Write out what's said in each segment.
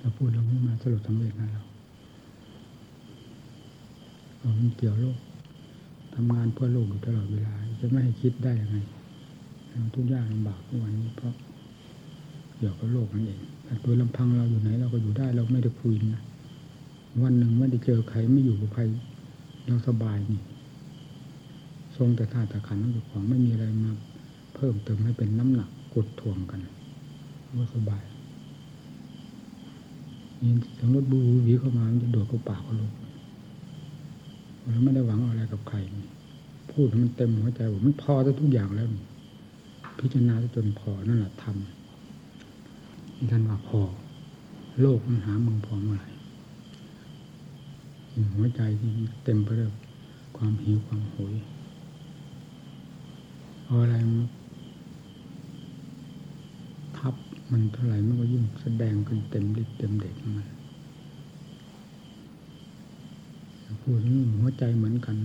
เราพูดเราไม่มาสรุปสำเร็จนะเราเรามันเกี่ยวโลกทำงานเพื่อโลกอยู่ตลอดเวลา จะไม่ให้คิดได้ยังไงทุกยางลำบากทุกวันนี้เพราะเกี่ยวกับโลกนั่นเองแต่ตัวลำพังเราอยู่ไหน เราก็อยู่ได้เราไม่ได้คุยนะวันหนึ่งไม่ได้เจอใครไม่อยู่กับใครเราสบายนี่ทรงแต่ธาตุขันธ์นั่นคือของไม่มีอะไรมา เพิ่มเติมให้เป็นน้ำหนักกดถ่วงกันก็สบาย ยินเสียงรถบูบูวีเข้ามามันจะโดดเข้าปากเขาลงเราไม่ได้หวังอะไรกับใคร พูดมันเต็มหัวใจผมมันพอจะทุกอย่างแล้ว พิจารณาจนพอนั่นแหละทำท่านว่าพอ โลกมันหามึงพอเมื่อไหร่หัวใจที่เต็มไปด้วยความหิวความโหยอะไรทับ มันเท่าไหร่มันก็ยิ่งแสดงขึ้นเต็มฤทธิ์เต็มเด็ดมันพูดหัวใจเหมือนกัน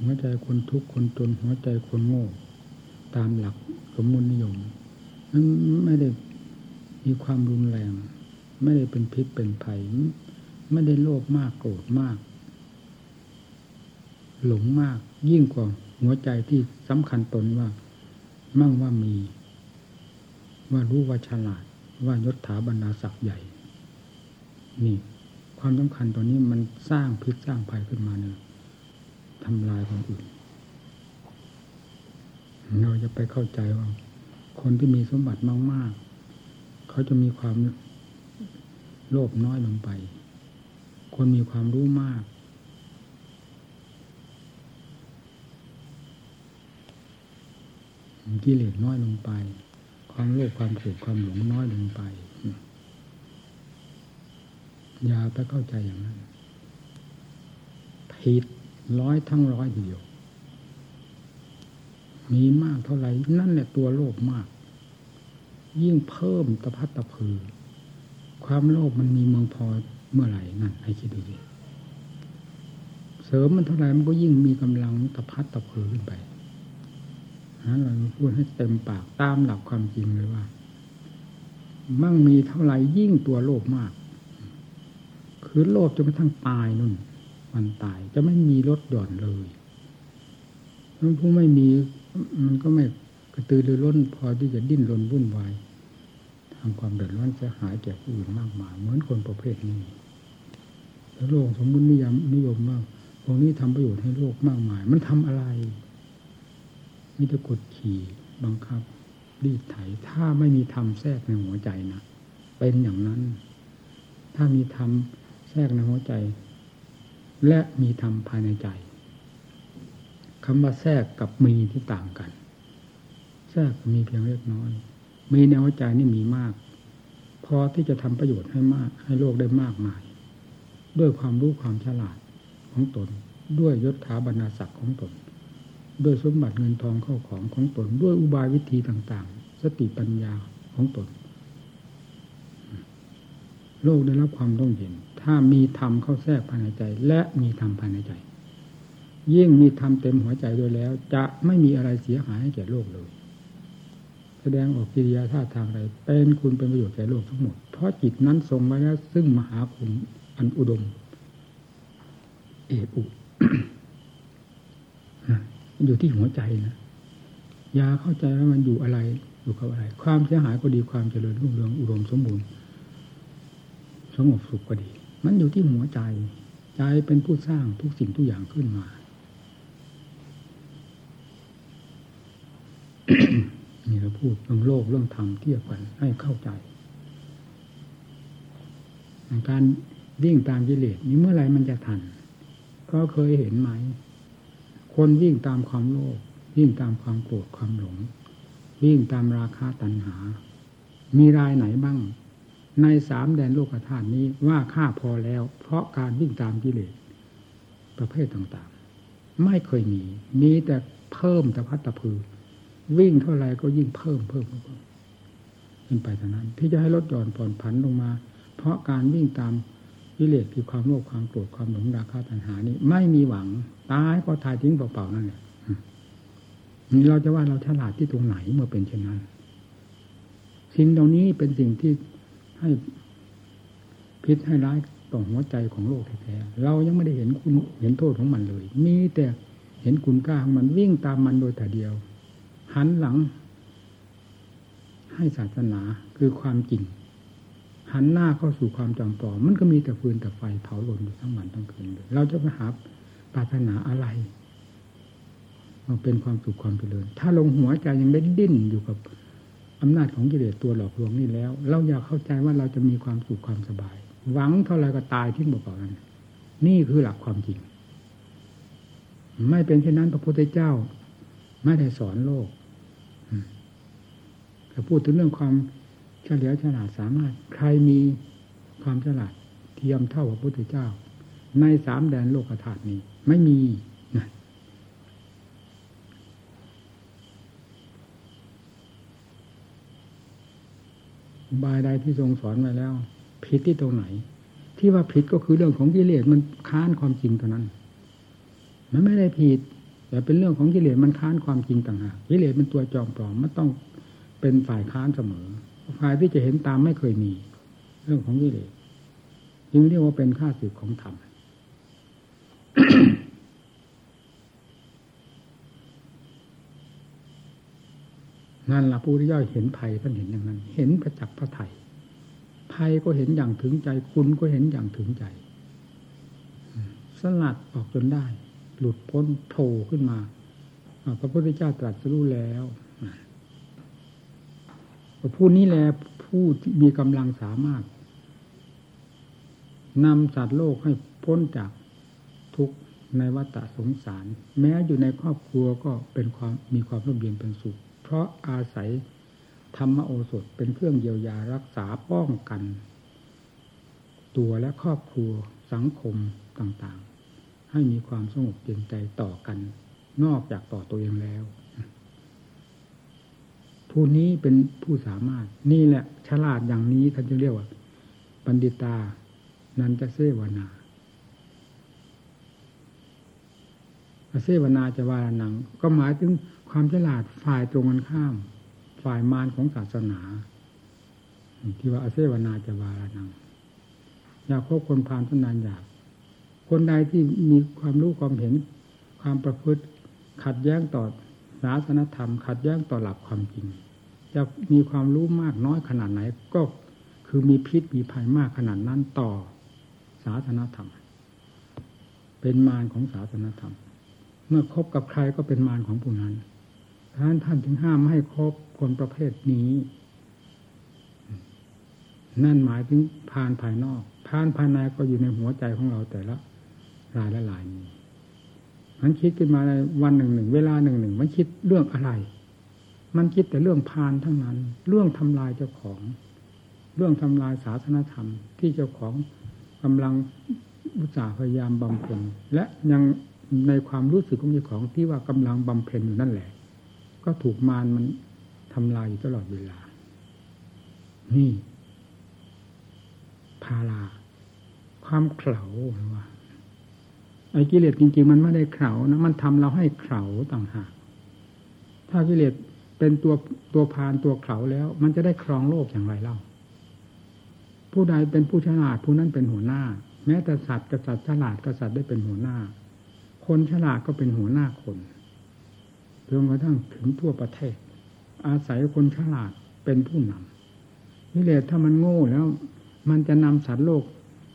หัวใจคนทุกข์คนจนหัวใจคนโง่ ตามหลักสมมุตินิยมมันไม่ได้มีความรุนแรง ไม่ได้เป็นพิษเป็นภัย ไม่ได้โลภมากโกรธมาก หลงมากยิ่งกว่าหัวใจที่สำคัญตนว่า มั่งว่ามี ว่ารู้ว่าฉลาด ว่ายศถาบรรดาศักดิ์ใหญ่ นี่ ความสำคัญตัวนี้มันสร้างพิษสร้างภัยขึ้นมาเนี่ยทำลายคนอื่น เราจะไปเข้าใจว่า คนที่มีสมบัติมาก ๆ เขาจะมีความโลภน้อยลงไป คนมีความรู้มาก กิเลสน้อยลงไป ความโลภความโกรธความหลงน้อยลงไปอย่าไปเข้าใจอย่างนั้นผิดร้อยทั้งร้อยเดียว มีมากเท่าไหร่ นั่นแหละตัวโลภมาก ยิ่งเพิ่มตะพัดตะพือ ความโลภมันมีเมืองพอเมื่อไหร่นั่นให้คิดดูสิเสริมมันเท่าไหร่มันก็ยิ่งมีกำลังตะพัดตะพือขึ้นไป นะเราพูดให้เต็มปากตามหลักความจริงเลยว่า มั่งมีเท่าไหร่ยิ่งตัวโลภมาก คือโลภจนกระทั่งตายนุ่นมันตายจะไม่มีลดหย่อนเลยผู้ไม่มีมันก็ไม่กระตือรือร้นพอที่จะดิ้นรนวุ่นวายทำความเดือดร้อนเสียหายแก่ผู้อื่นมากมายเหมือนคนประเภทนี้แล้วโลกสมมุตินิยมนิยมมากพวกนี้ทำประโยชน์ให้โลกมากมาย มันทำอะไร มิจะกดขี่บังคับรีดไถ ถ้าไม่มีธรรมแทรกในหัวใจนะเป็นอย่างนั้น ถ้ามีธรรมแทรกในหัวใจ และมีธรรมภายในใจคำว่าแทรกกับมีที่ต่างกัน แทรกมีเพียงเล็กน้อย มีในหัวใจนี่มีมาก พอที่จะทำประโยชน์ให้มาก ให้โลกได้มากมาย ด้วยความรู้ความฉลาดของตน ด้วยยศถาบรรดาศักดิ์ของตน ด้วยสมบัติเงินทองเข้าของของตนด้วยอุบายวิธีต่าง ๆ สติปัญญาของตน โลกได้รับความร่มเย็น ถ้ามีธรรมเข้าแทรกภายในใจ และมีธรรมภายในใจ ยิ่งมีธรรมเต็มหัวใจด้วยแล้ว จะไม่มีอะไรเสียหายให้แก่โลกเลย แสดงออกกิริยาท่าทางใดเป็นคุณเป็นประโยชน์แก่โลกทั้งหมด เพราะจิตนั้นทรงไว้แล้วซึ่งมหาคุณอันอุดม เออุ อยู่ที่หัวใจนะยาเข้าใจว่ามันอยู่อะไรอยู่กับอะไร ความเสียหายก็ดีความเจริญรุ่งเรืองอุดมสมบูรณ์สงบสุขก็ดี มันอยู่ที่หัวใจ ใจเป็นผู้สร้างทุกสิ่งทุกอย่างขึ้นมานี่เราพูดเรื่องโลกเรื่องธรรมเทียบกันให้เข้าใจ การวิ่งตามกิเลสนี้เมื่อไรมันจะทัน ก็เคยเห็นไหม คนวิ่งตามความโลภวิ่งตามความโกรธความหลง วิ่งตามราคาตัณหา มีรายไหนบ้าง ในสามแดนโลกธาตุนี้ว่าค่าพอแล้ว เพราะการวิ่งตามกิเลสประเภทต่างๆ ไม่เคยมี มีแต่เพิ่มแต่พัฒตพือ วิ่งเท่าไรก็ยิ่งเพิ่มเพิ่มเพิ่มขึ้นไปเท่านั้น ที่จะให้ลดหย่อนผ่อนผันลงมา เพราะการวิ่งตาม กิเลสคือความโลภความโกรธความหลงราคาตัณหานี้ ไม่มีหวังตายก็ทายทิ้งเปล่าๆนั่นแหละนี่เราจะว่าเราฉลาดที่ตรงไหนเมื่อเป็นเช่นนั้น สิ่งเหล่านี้เป็นสิ่งที่ให้พิษให้ร้ายต่อหัวใจของโลกแท้ๆเรายังไม่ได้เห็นคุณเห็นโทษของมันเลย มีแต่เห็นคุณค่าของมันวิ่งตามมันโดยแต่เดียว หันหลัง ให้ศาสนาคือความจริง หันหน้าเข้าสู่ความจำปลอมมันก็มีแต่ฟืนแต่ไฟเผาล่นอยู่ทั้งวันทั้งคืนเลยเราจะไปหาปรารถนาอะไรมันเป็นความสุขความเจริญ ถ้าลงหัวใจยังได้ดิ้นอยู่กับอำนาจของกิเลสตัวหลอกลวงนี่แล้ว เราอยากเข้าใจว่าเราจะมีความสุขความสบาย หวังเท่าไรก็ตายทิ้งเปล่าๆนั้นนี่คือหลักความจริง ไม่เป็นเช่นนั้นพระพุทธเจ้า ไม่ได้สอนโลกแต่พูดถึงเรื่องความ ลียวฉลาดสามารถ ใครมีความฉลาดเทียมเท่าพระพุทธเจ้า ในสามแดนโลกธาตุนี้ ไม่มีนะบายใดที่ทรงสอนไว้แล้ว ผิดที่ตรงไหน ที่ว่าผิดก็คือเรื่องของกิเลสมันค้านความจริงเท่านั้น มันไม่ได้ผิดแต่เป็นเรื่องของกิเลสมันค้านความจริงต่างหากกิเลสมันตัวจอมปลอมมันต้องเป็นฝ่ายค้านเสมอ ฝ่ายที่จะเห็นตามไม่เคยมี เรื่องของกิเลสจึงเรียกว่าเป็นข้าศึกของธรรมนั่นละผู้ที่ย่อยเห็นภัยท่านเห็นอย่างนั้น เห็นประจักษ์พระไถ่ภัยก็เห็นอย่างถึงใจ คุณก็เห็นอย่างถึงใจ สลัดออกจนได้ หลุดพ้นโผล่ขึ้นมาพระพุทธเจ้าตรัสรู้แล้ว ผู้นี้แหละผู้ที่มีกำลังสามารถนำสัตว์โลกให้พ้นจากทุกข์ในวัฏสงสาร แม้อยู่ในครอบครัวก็เป็นความมีความร่มเย็นเป็นสุข เพราะอาศัยธรรมโอสถเป็นเครื่องเยียวยารักษาป้องกัน ตัวและครอบครัวสังคมต่างๆ ให้มีความสงบเย็นใจต่อกัน นอกจากต่อตัวเองแล้ว ผู้นี้เป็นผู้สามารถ นี่แหละ ฉลาดอย่างนี้ท่านจะเรียกว่า ปันดิตา นันจะเสวนาเสวนาจะวานัง ก็หมายถึงความฉลาดฝ่ายตรงกันข้าม ฝ่ายมารของศาสนา ที่ว่าอเสวนาจะวานังอยากพบคนพาลทนานอยากคนใดที่มีความรู้ความเห็นความประพฤติ ขัดแย้งต่อศาสนธรรม ขัดแย้งต่อหลักความจริง จะมีความรู้มากน้อยขนาดไหน ก็คือมีพิษมีภัยมากขนาดนั้นต่อศาสนธรรม เป็นมารของศาสนธรรม เมื่อคบกับใครก็เป็นมารของผู้นั้นท่านท่านถึงห้ามไม่ให้คบคนประเภทนี้ นั่นหมายถึงพานภายนอกพานภายในก็อยู่ในหัวใจของเราแต่ละรายละลายนี้มันคิดขึ้นมาในวันหนึ่งหนึ่งเวลาหนึ่งหนึ่งมันคิดเรื่องอะไร มันคิดแต่เรื่องพานทั้งนั้น เรื่องทำลายเจ้าของ เรื่องทำลายศาสนธรรม ที่เจ้าของกำลังอุตสาห์พยายามบำเพ็ญและยังในความรู้สึกของเจ้าของที่ว่ากำลังบำเพ็ญอยู่นั่นแหละ ก็ถูกมารมันทำลายอยู่ตลอดเวลา นี่พาลาความเข่าว่าไอ้กิเลสจริง ๆ มันไม่ได้เข่านะมันทำเราให้เข่าต่างหากถ้ากิเลส เป็นตัวตัวพานตัวเข่าแล้ว มันจะได้ครองโลกอย่างไรเล่า ผู้ใดเป็นผู้ฉลาดผู้นั้นเป็นหัวหน้า แม้แต่สัตว์กษัตริย์ฉลาดกษัตริย์ได้เป็นหัวหน้า คนฉลาดก็เป็นหัวหน้าคนจนกระทั่งถึงทั่วประเทศ อาศัยคนฉลาดเป็นผู้นำนี่แหละถ้ามันโง่แล้ว มันจะนำสัตว์โลก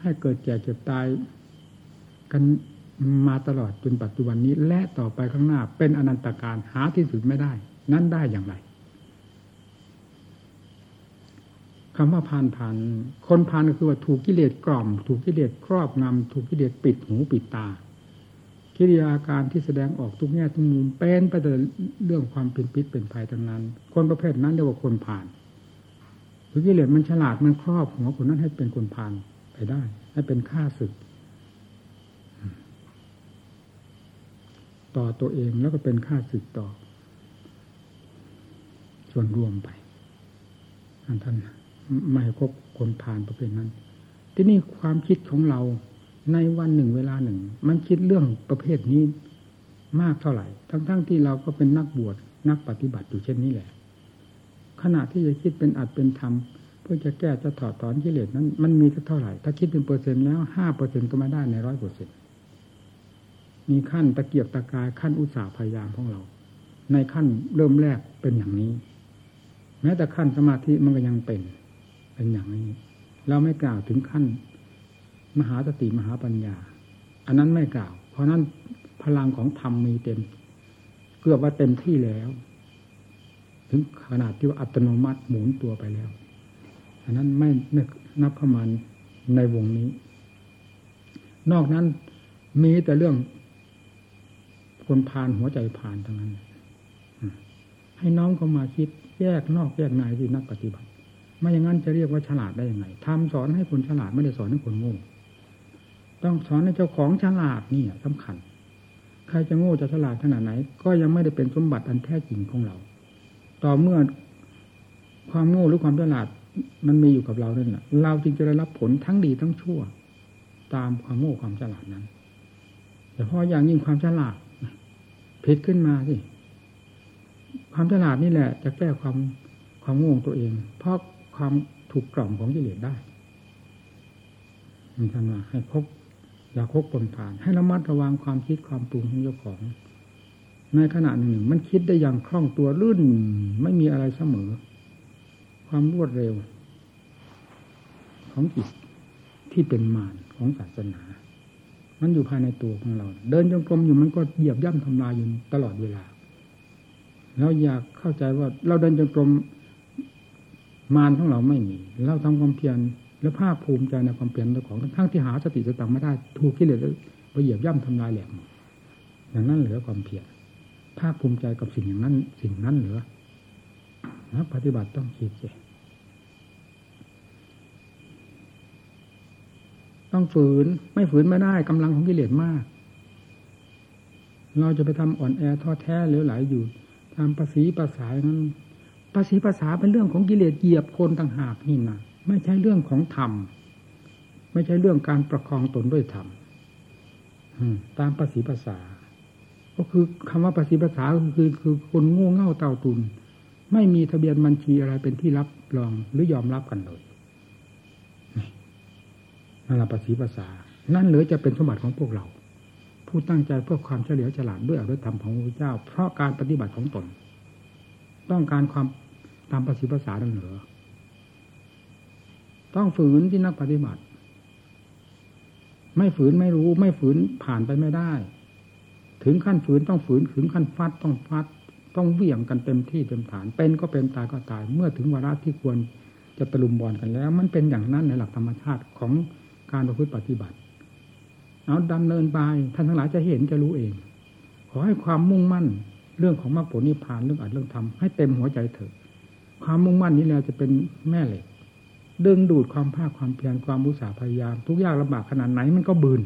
ให้เกิดแก่เจ็บตาย กันมาตลอดจนปัจจุบันนี้ และต่อไปข้างหน้า เป็นอนันตการหาที่สุดไม่ได้ นั่นได้อย่างไรคำว่าพานพานคนพานก็คือว่าถูกกิเลสกล่อม ถูกกิเลสครอบงำถูกกิเลสปิดหูปิดตากิริยาการที่แสดงออกทุกแง่ทุกมุมเป็นไปแต่เรื่องความเป็นพิษเป็นภัยทั้งนั้น คนประเภทนั้นเรียกว่าคนผ่านหรือกิเลสมันฉลาดมันครอบหัวคนนั้นให้เป็นคนผ่านไปได้ ให้เป็นข้าศึก ต่อตัวเองแล้วก็เป็นข้าศึกต่อ ส่วนรวมไปท่านไม่คบคนผ่านประเภทนั้น ที่นี่ความคิดของเราในวันหนึ่งเวลาหนึ่ง มันคิดเรื่องประเภทนี้มากเท่าไหร่ ทั้งๆทที่เราก็เป็นนักบวชนักปฏิบัติอยู่เช่นนี้แหละ ขณะที่จะคิดเป็นอัดเป็นธรรมเพื่อจะแก้จะถอดถอนกิเลสนั้น มันมีเท่าไหร่ ถ้าคิดเป็นเปอร์เซ็นต์แล้วห้าเปอร์เซ็นต์ก็ไม่ได้ในร้อยเปอร์เซ็นต์มีขั้นตะเกียบตะกายขั้นอุตสาห์พยายามของเรา ในขั้นเริ่มแรกเป็นอย่างนี้ แม้แต่ขั้นสมาธิมันก็ยังเป็น เป็นอย่างนี้ เราไม่กล่าวถึงขั้น มหาสติมหาปัญญา อันนั้นไม่กล่าว เพราะนั้นพลังของธรรมมีเต็ม เกือบว่าเต็มที่แล้ว ถึงขนาดที่ว่าอัตโนมัติหมุนตัวไปแล้ว อันนั้นไม่นับเข้ามาในวงนี้ นอกนั้นมีแต่เรื่องคนพานหัวใจพานทั้งนั้น ให้น้องเข้ามาคิดแยกนอกแยกในที่นักปฏิบัติ ไม่อย่างนั้นจะเรียกว่าฉลาดได้ยังไงทำสอนให้คนฉลาดไม่ได้สอนให้คนโง่ต้องสอนให้เจ้าของฉลาดนี่สำคัญ ใครจะโง่จะฉลาดขนาดไหน ก็ยังไม่ได้เป็นสมบัติอันแท้จริงของเรา ต่อเมื่อความโง่หรือความฉลาดมันมีอยู่กับเราเนี่ยเราจึงจะได้รับผลทั้งดีทั้งชั่ว ตามความโง่ความฉลาดนั้น แต่พออย่างยิ่งความฉลาดผิดขึ้นมาสิ ความฉลาดนี่แหละ จะแก้ความความโง่ตัวเอง เพราะความถูกกล่อมของกิเลสได้มันทำมาให้พบอย่าคบปนผ่าน ให้ระมัดระวังความคิดความปรุงของเจ้าของ ในขณะหนึ่งมันคิดได้อย่างคล่องตัวลื่นไม่มีอะไรเสมอ ความรวดเร็ว ของจิตที่เป็นมารของศาสนา มันอยู่ภายในตัวของเรา เดินจงกรมอยู่มันก็เหยียบย่ำทำลายอยู่ตลอดเวลา เราอยากเข้าใจว่าเราเดินจงกรมมารของเราไม่มี เราทำความเพียรและภาคภูมิใจในความเพียรของทั้งที่หาสติสตังไม่ได้ ถูกกิเลสไปเหยียบย่ำทำลายแหลกอย่างนั้นเหลือความเพียรภาคภูมิใจกับสิ่งอย่างนั้น สิ่งนั้นเหลือนักปฏิบัติต้องคิดสิต้องฝืน ไม่ฝืนไม่ได้กำลังของกิเลสมาก เราจะไปทำอ่อนแอท้อแท้เหลวไหลอยู่ ทำภาษีภาษานั้นภาษีภาษาเป็นเรื่องของกิเลสเหยียบคนต่างหากนี่นะไม่ใช่เรื่องของธรรมไม่ใช่เรื่องการประคองตนด้วยธรรมตามภาษีภาษา ก็คือคำว่าภาษีภาษาคือคือคนโง่เง่าเต่าตุน ไม่มีทะเบียนบัญชีอะไรเป็นที่รับรองหรือยอมรับกันเลยนั่นแหละภาษีภาษา นั่นเหลือจะเป็นสมบัติของพวกเรา ผู้ตั้งใจเพื่อความเฉลียวฉลาดด้วยอริยธรรมของพระเจ้า เพราะการปฏิบัติของตน ต้องการความตามภาษีภาษาดังเหนือต้องฝืนที่นักปฏิบัติ ไม่ฝืนไม่รู้ ไม่ฝืนผ่านไปไม่ได้ ถึงขั้นฝืนต้องฝืนถึงขั้นฟัดต้องฟัด ต้องเวี่ยงกันเต็มที่เต็มฐาน เป็นก็เป็นตายก็ตาย เมื่อถึงวาระที่ควรจะตะลุมบอลกันแล้ว มันเป็นอย่างนั้นในหลักธรรมชาติของการประพฤติปฏิบัติ เอาดำเนินไปท่านทั้งหลายจะเห็นจะรู้เอง ขอให้ความมุ่งมั่นเรื่องของมรรคผลนิพพานเรื่องอัดเรื่องทำให้เต็มหัวใจเถอะ ความมุ่งมั่นนี้แล้วจะเป็นแม่เหล็กดึงดูดความภาคความเพียรความบุษาพยายาม ทุกยากลำบากขนาดไหนมันก็บืน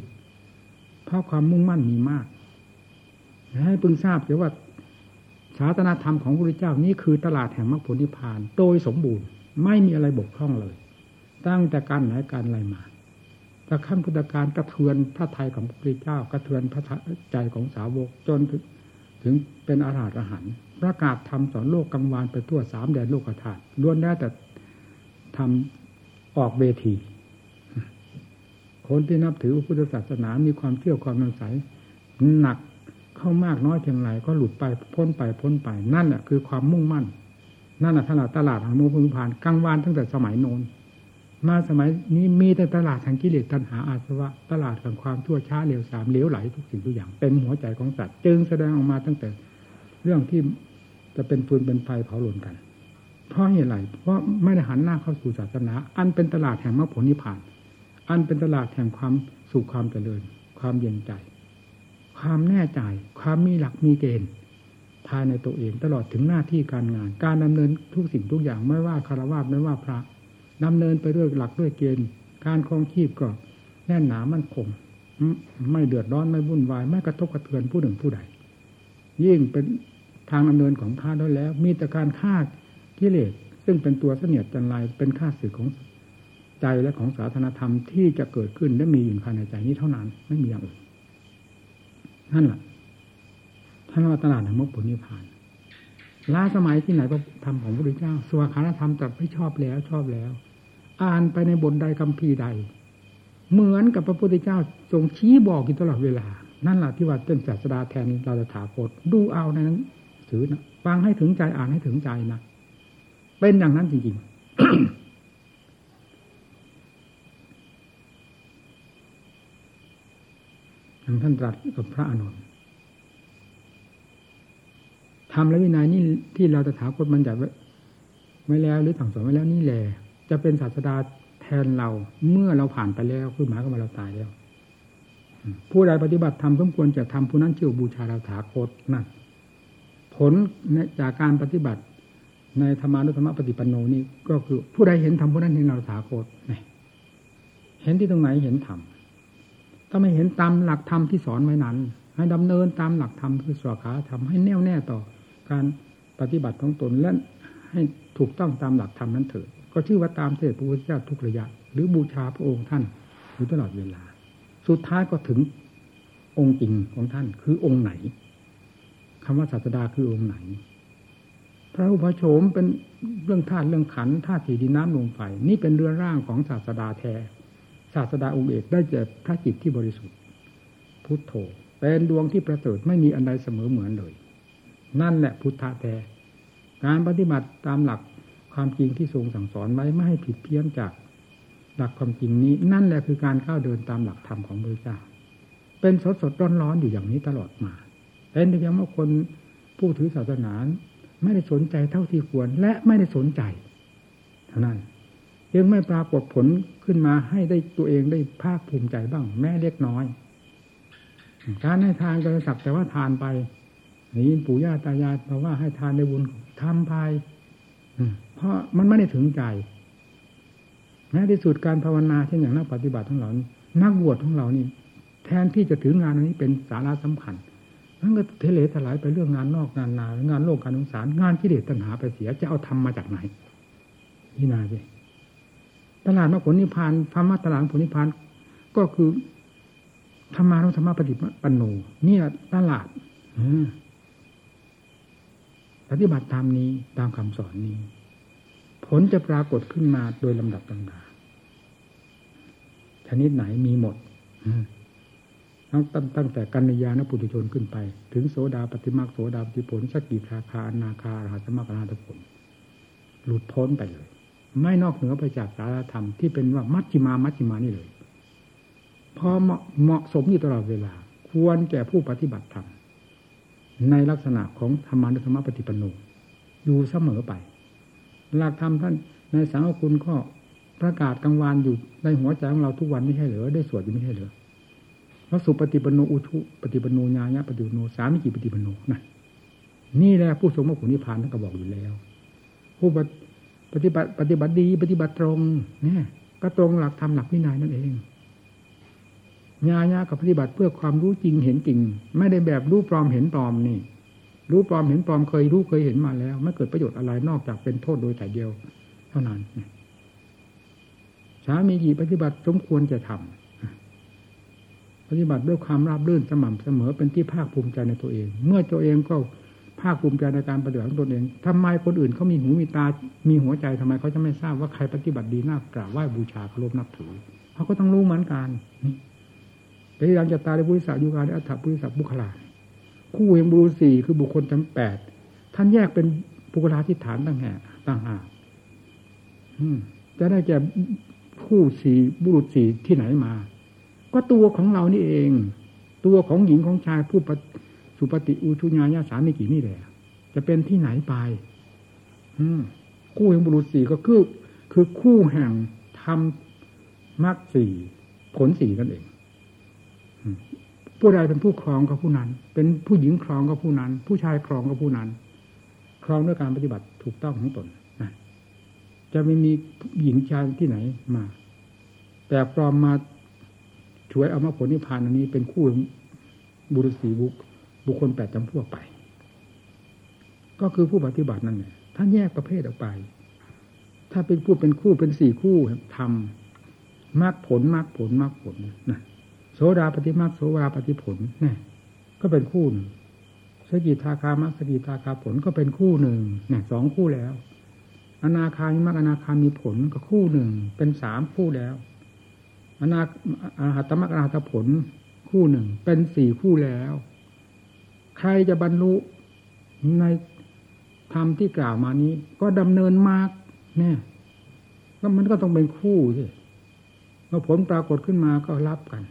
เพราะความมุ่งมั่นมีมากให้พึงทราบเสียว่าศาสนาธรรมของพระพุทธเจ้านี่คือตลาดแห่งมรรคผลนิพพาน โดยสมบูรณ์ไม่มีอะไรบกพร่องเลย ตั้งแต่การไหนการอะไรมา แต่ขั้นพุทธการกระเทือนพระไทยของพระพุทธเจ้ากระเทือนพระใจของสาวกจนถึงเป็นอาราธหารประกาศธรรมสอนโลกกังวานไปทั่วสามแดนโลกธาตุล้วนได้แต่ทำออกเวที คนที่นับถือพุทธศาสนามีความเชื่อความนงใสหนักเข้ามากน้อยเพียงไรก็หลุดไปพ้นไปพ้นไป นั่นแหละคือความมุ่งมั่น นั่นแหละตลาดตลาดทางโน้นผ่านกลางวานตั้งแต่สมัยโน้น มาสมัยนี้มีแต่ตลาดทางกิเลสตัณหาอาสวะ ตลาดแห่งความชั่วช้าเลวสามเลี้ยวไหลทุกสิ่งทุกอย่างเป็นหัวใจของสัตว์จึงแสดงออกมาตั้งแต่เรื่องที่จะเป็นฟืนเป็นไฟเผาหล่นกัน เพราะเหตุไรเพราะไม่ได้หันหน้าเข้าสู่ศาสนา อันเป็นตลาดแห่งมรรคผลนิพพาน อันเป็นตลาดแห่งความสุขความเจริญ ความเย็นใจ ความแน่ใจ ความมีหลักมีเกณฑ์ภายในตัวเองตลอดถึงหน้าที่การงาน การดำเนินทุกสิ่งทุกอย่างไม่ว่าคารวะไม่ว่าพระ ดำเนินไปด้วยหลักด้วยเกณฑ์ การครองชีพก็แน่นหนามั่นคงไม่เดือดร้อนไม่วุ่นวาย ไม่กระทบกระเทือนผู้หนึ่งผู้ใด ยิ่งเป็นทางดำเนินของข้าด้วยแล้ว มีแต่การฆ่ากิเลสซึ่งเป็นตัวเสนียดจันไรเป็นข้าศึกของใจและของศาสนธรรมที่จะเกิดขึ้นและมีอยู่ภายในใจนี้เท่านั้น ไม่มีอย่างอื่นนั่นแหละท่านว่าตลาดแห่งมรรคผลนิพพานล้าสมัยที่ไหนก็ทำของพระพุทธเจ้าสวาคารธรรมแต่ไม่ชอบแล้วชอบแล้ว อ่านไปในบทใดคำพีใด เหมือนกับพระพุทธเจ้าทรงชี้บอกอยู่ตลอดเวลา นั่นแหละที่ว่าเป็นศาสดาแทนเราจะถาคตดูเอาในนั้นถือนะฟังให้ถึงใจอ่านให้ถึงใจนะเป็นอย่างนั้นจริงๆอย่างท่านตรัสกับพระอนุนทำและวินัยนี่ที่เราจะถาคตมันจัดไว้ไว้แล้ว หรือสั่งสอนไว้แล้วนี่แหละ จะเป็นศาสดาแทนเราเมื่อเราผ่านไปแล้วคือหมายความว่าเราตายแล้ว ผู้ใดปฏิบัติธรรมสมควรจะทำผู้นั้นเชื่อบูชาเราถาคตนั่นผลจากการปฏิบัติในธรรมานุธรรมปฏิปันโนนี่ก็คือ ผู้ใดเห็นธรรมผู้นั้นเห็นเราถาคตเห็นที่ตรงไหนเห็นธรรมถ้าไม่เห็นตามหลักธรรมที่สอนไว้นั้น ให้ดำเนินตามหลักธรรมคือสวขาธรรมให้แน่วแน่ต่อการปฏิบัติของตนและให้ถูกต้องตามหลักธรรมนั้นเถิด ก็ชื่อว่าตามเสด็จพระพุทธเจ้าทุกระยะ หรือบูชาพระองค์ท่านอยู่ตลอดเวลา สุดท้ายก็ถึงองค์จริงของท่านคือองค์ไหนคำว่าศาสดาคือองค์ไหน พระอุปโฉมเป็นเรื่องธาตุเรื่องขันธาตุสีดินน้ำลมไฟนี่เป็นเรือร่างของศาสดาแท้ศาสดาองค์เอกได้เจอพระจิตที่บริสุทธิ์ พุทโธเป็นดวงที่ประเสริฐไม่มีอันใดเสมอเหมือนเลย นั่นแหละพุทธะแท้การปฏิบัติตามหลัก ความจริงที่ทรงสั่งสอนไว้ไม่ให้ผิดเพี้ยนจากหลักความจริงนี้ นั่นแหละคือการก้าวเดินตามหลักธรรมของพระเจ้า เป็นสดสดร้อนร้อนอยู่อย่างนี้ตลอดมาเป็นเพียงว่าคนผู้ถือศาสนาไม่ได้สนใจเท่าที่ควรและไม่ได้สนใจเท่านั้นยังไม่ปรากฏผลขึ้นมาให้ได้ตัวเองได้ภาคภูมิใจบ้าง แม้เล็กน้อย การให้ทานก็สักแต่ว่าทานไปนี่ปู่ย่าตายายบอกว่าให้ทานในบุญทำไป เพราะมันไม่ได้ถึงใจแม้ที่สุดการภาวนาเช่นอย่างนักปฏิบัติทั้งหลายนักบวชของเรานี่ แทนที่จะถืองานอันนี้เป็นสาระสำคัญนั่นก็เทเลถลายไปเรื่องงานนอกงานนางานโลกการสงสาร งานกิเลสตัณหาไปเสียจะเอาทำมาจากไหนนี่นาสิตลาดมรรคผลนิพพานธรรมะตลาดผลนิพพานก็คือธรรมานุธรรมปฏิปันโนเนี่ยตลาดปฏิบัติตามนี้ตามคำสอนนี้ ผลจะปรากฏขึ้นมาโดยลำดับลำดาชนิดไหนมีหมดตั้งตั้งแต่กัญญาณปุถุชนขึ้นไป ถึงโสดาปฏิมาโสดาปฏิผลสกิทาคาอนาคาราสมกราตผล หลุดพ้นไปเลย ไม่นอกเหนือไปจากสารธรรมที่เป็นว่ามัชฌิมามัชฌิมานี่เลยพอเหมาะสมอยู่ตลอดเวลา ควรแก่ผู้ปฏิบัติธรรมในลักษณะของธรรมานุธรรมปฏิปโนอยู่เสมอไป หลักธรรมท่านในสังฆคุณก็ประกาศกลางวานอยู่ในหัวใจของเราทุกวันไม่ใช่เหรือได้สวดอยู่ไม่ใช่เหรือพระสุปฏิปโนอุชุปฏิปโนญาญะปฏิปโนสามิจิปฏิปโนนะนี่แหละผู้ทรงมรรคผลนิพพานท่านก็บอกอยู่แล้ว ผู้ปฏิบัติปฏิบัติดี ปฏิบัติตรงเนี่ยก็ตรงหลักธรรมหลักวินัยนั่นเองญาญากับปฏิบัติเพื่อความรู้จริงเห็นจริง ไม่ได้แบบรู้ปลอมเห็นปลอมนี่ รู้ปลอมเห็นปลอมเคยรู้เคยเห็นมาแล้ว ไม่เกิดประโยชน์อะไรนอกจากเป็นโทษโดยแต่เดียว เท่านั้นสามีกี่ปฏิบัติสมควรจะทำปฏิบัติด้วยความราบรื่นสม่ำเสมอเป็นที่ภาคภูมิใจในตัวเอง เมื่อตัวเองก็ภาคภูมิใจในการปฏิบัติของตนเองทำไมคนอื่นเขามีหูมีตา มีหัวใจทำไมเขาจะไม่ทราบว่าใครปฏิบัติดีน่ากราบไหว้บูชาเคารพนับถือเขาก็ต้องรู้เหมือนกันนี่แต่ยังจะตายในบุริษัทยุการในอัฏฐบุริษัทบุคลา คู่แห่งบุรุษสี่คือบุคคลจำแปดท่านแยกเป็นบุคลาธิฐานต่างหากต่างหากจะได้แก่คู่สี่บุรุษสี่ที่ไหนมา ก็ตัวของเรานี่เอง ตัวของหญิงของชายผู้สุปฏิอุทุญาญาสามีกี่นี่แหละจะเป็นที่ไหนไปคู่แห่งบุรุษสี่ก็คือ คือคู่แห่งทำมรรคสี่ผลสี่กันเอง ผู้ใดเป็นผู้ครองก็ผู้นั้น เป็นผู้หญิงครองก็ผู้นั้น ผู้ชายครองก็ผู้นั้น ครองด้วยการปฏิบัติถูกต้องของตนนะจะไม่มีหญิงชายที่ไหนมา แต่ปลอมมาช่วยเอามาผลนิพพานอันนี้เป็นคู่บุรุษีบุคบุคคลแปดจำพวกไป ก็คือผู้ปฏิบัตินั่นแหละท่านแยกประเภทออกไป ถ้าเป็นผู้เป็นคู่เป็นสี่คู่ทำมากผลมากผลมากผลนะ ดาปฏิมาโสวาปฏิผลเนี่ยก็เป็นคู่หนึ่งสกิทาคามัสกิทาคาผลก็เป็นคู่หนึ่งเนี่ยสองคู่แล้ว อนาคามีมรรคอนาคามีผลก็คู่หนึ่ง เป็นสามคู่แล้วอนาอาหัตมรรคอนาหัตผลคู่หนึ่ง เป็นสี่คู่แล้ว ใครจะบรรลุในธรรมที่กล่าวมานี้ ก็ดำเนินมากเนี่ยก็มันก็ต้องเป็นคู่สิเมื่อผลปรากฏขึ้นมาก็รับกัน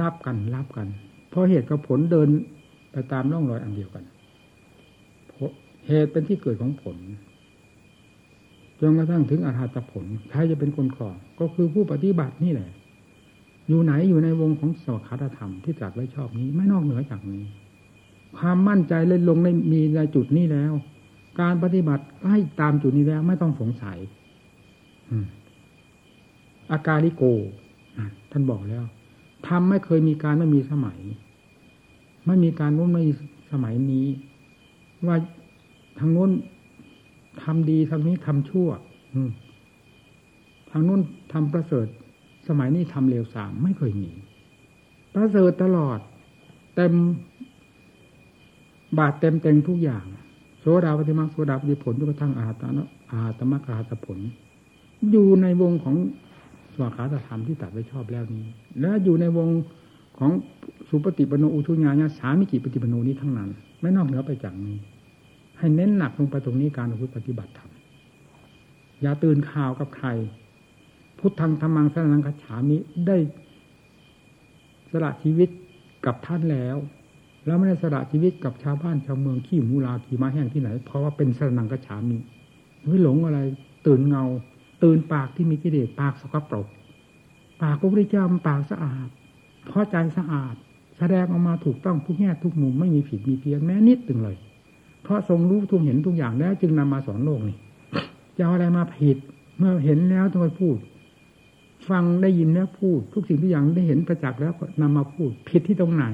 รับกันรับกัน เพราะเหตุกับผลเดินไปตามร่องรอยอันเดียวกันเหตุเป็นที่เกิดของผลจนกระทั่งถึงอาหารผลใครจะเป็นคนครองก็คือผู้ปฏิบัตินี่แหละ อยู่ไหนอยู่ในวงของสวขาธรรมที่ตรัสไว้ชอบนี้ไม่นอกเหนือจากนี้ ความมั่นใจเลยลงในมีในจุดนี้แล้ว การปฏิบัติให้ตามจุดนี้แล้วไม่ต้องสงสัยอาการิโกท่านบอกแล้ว ทำไม่เคยมีการไม่มีสมัย ไม่มีการนู้นไม่มีสมัยนี้ ว่าทางโน้นทำดีทางนี้ทำชั่วอืทางโน้นทำประเสริฐ สมัยนี้ทำเลวสามไม่เคยมี ประเสริฐตลอด เต็มบาทเต็มเต็งทุกอย่างโสดาปฏิมาโสดาปฏิผลจนกระทั่งอาตาอาตมะกาตผล อยู่ในวงของ สวขาตธรรมที่ตัดไว้ชอบแล้วนี้ และอยู่ในวงของสุปฏิปโนอุชุญาญาสามิจิปฏิปโนนี้ทั้งนั้น ไม่นอกเหนือไปจากนี้ ให้เน้นหนักลงไปตรงนี้การปฏิบัติธรรมอย่าตื่นข่าวกับใคร พุทธังธรรมังสนังคัจฉามิได้สละชีวิตกับท่านแล้วแล้วไม่ได้สละชีวิตกับชาวบ้านชาวเมืองขี้มูลาขี้ม้าแห้งที่ไหน เพราะว่าเป็นสนังกัจฉามิไม่หลงอะไร ตื่นเงา ตื่นปากที่มีกิเลสปากสกปรก ปากพระพุทธเจ้ามันปากสะอาด เพราะใจสะอาด แสดงออกมาถูกต้องทุกแง่ทุกมุมไม่มีผิดมีเพี้ยนแม้นิดตึงเลย เพราะทรงรู้ทุกเห็นทุกอย่างแล้ว จึงนำมาสอนโลกนี่จะเอาอะไรมาผิด เมื่อเห็นแล้วต้องไปพูด ฟังได้ยินแล้วพูด ทุกสิ่งทุกอย่างได้เห็นประจักษ์แล้วนำมาพูด ผิดที่ตรงไหน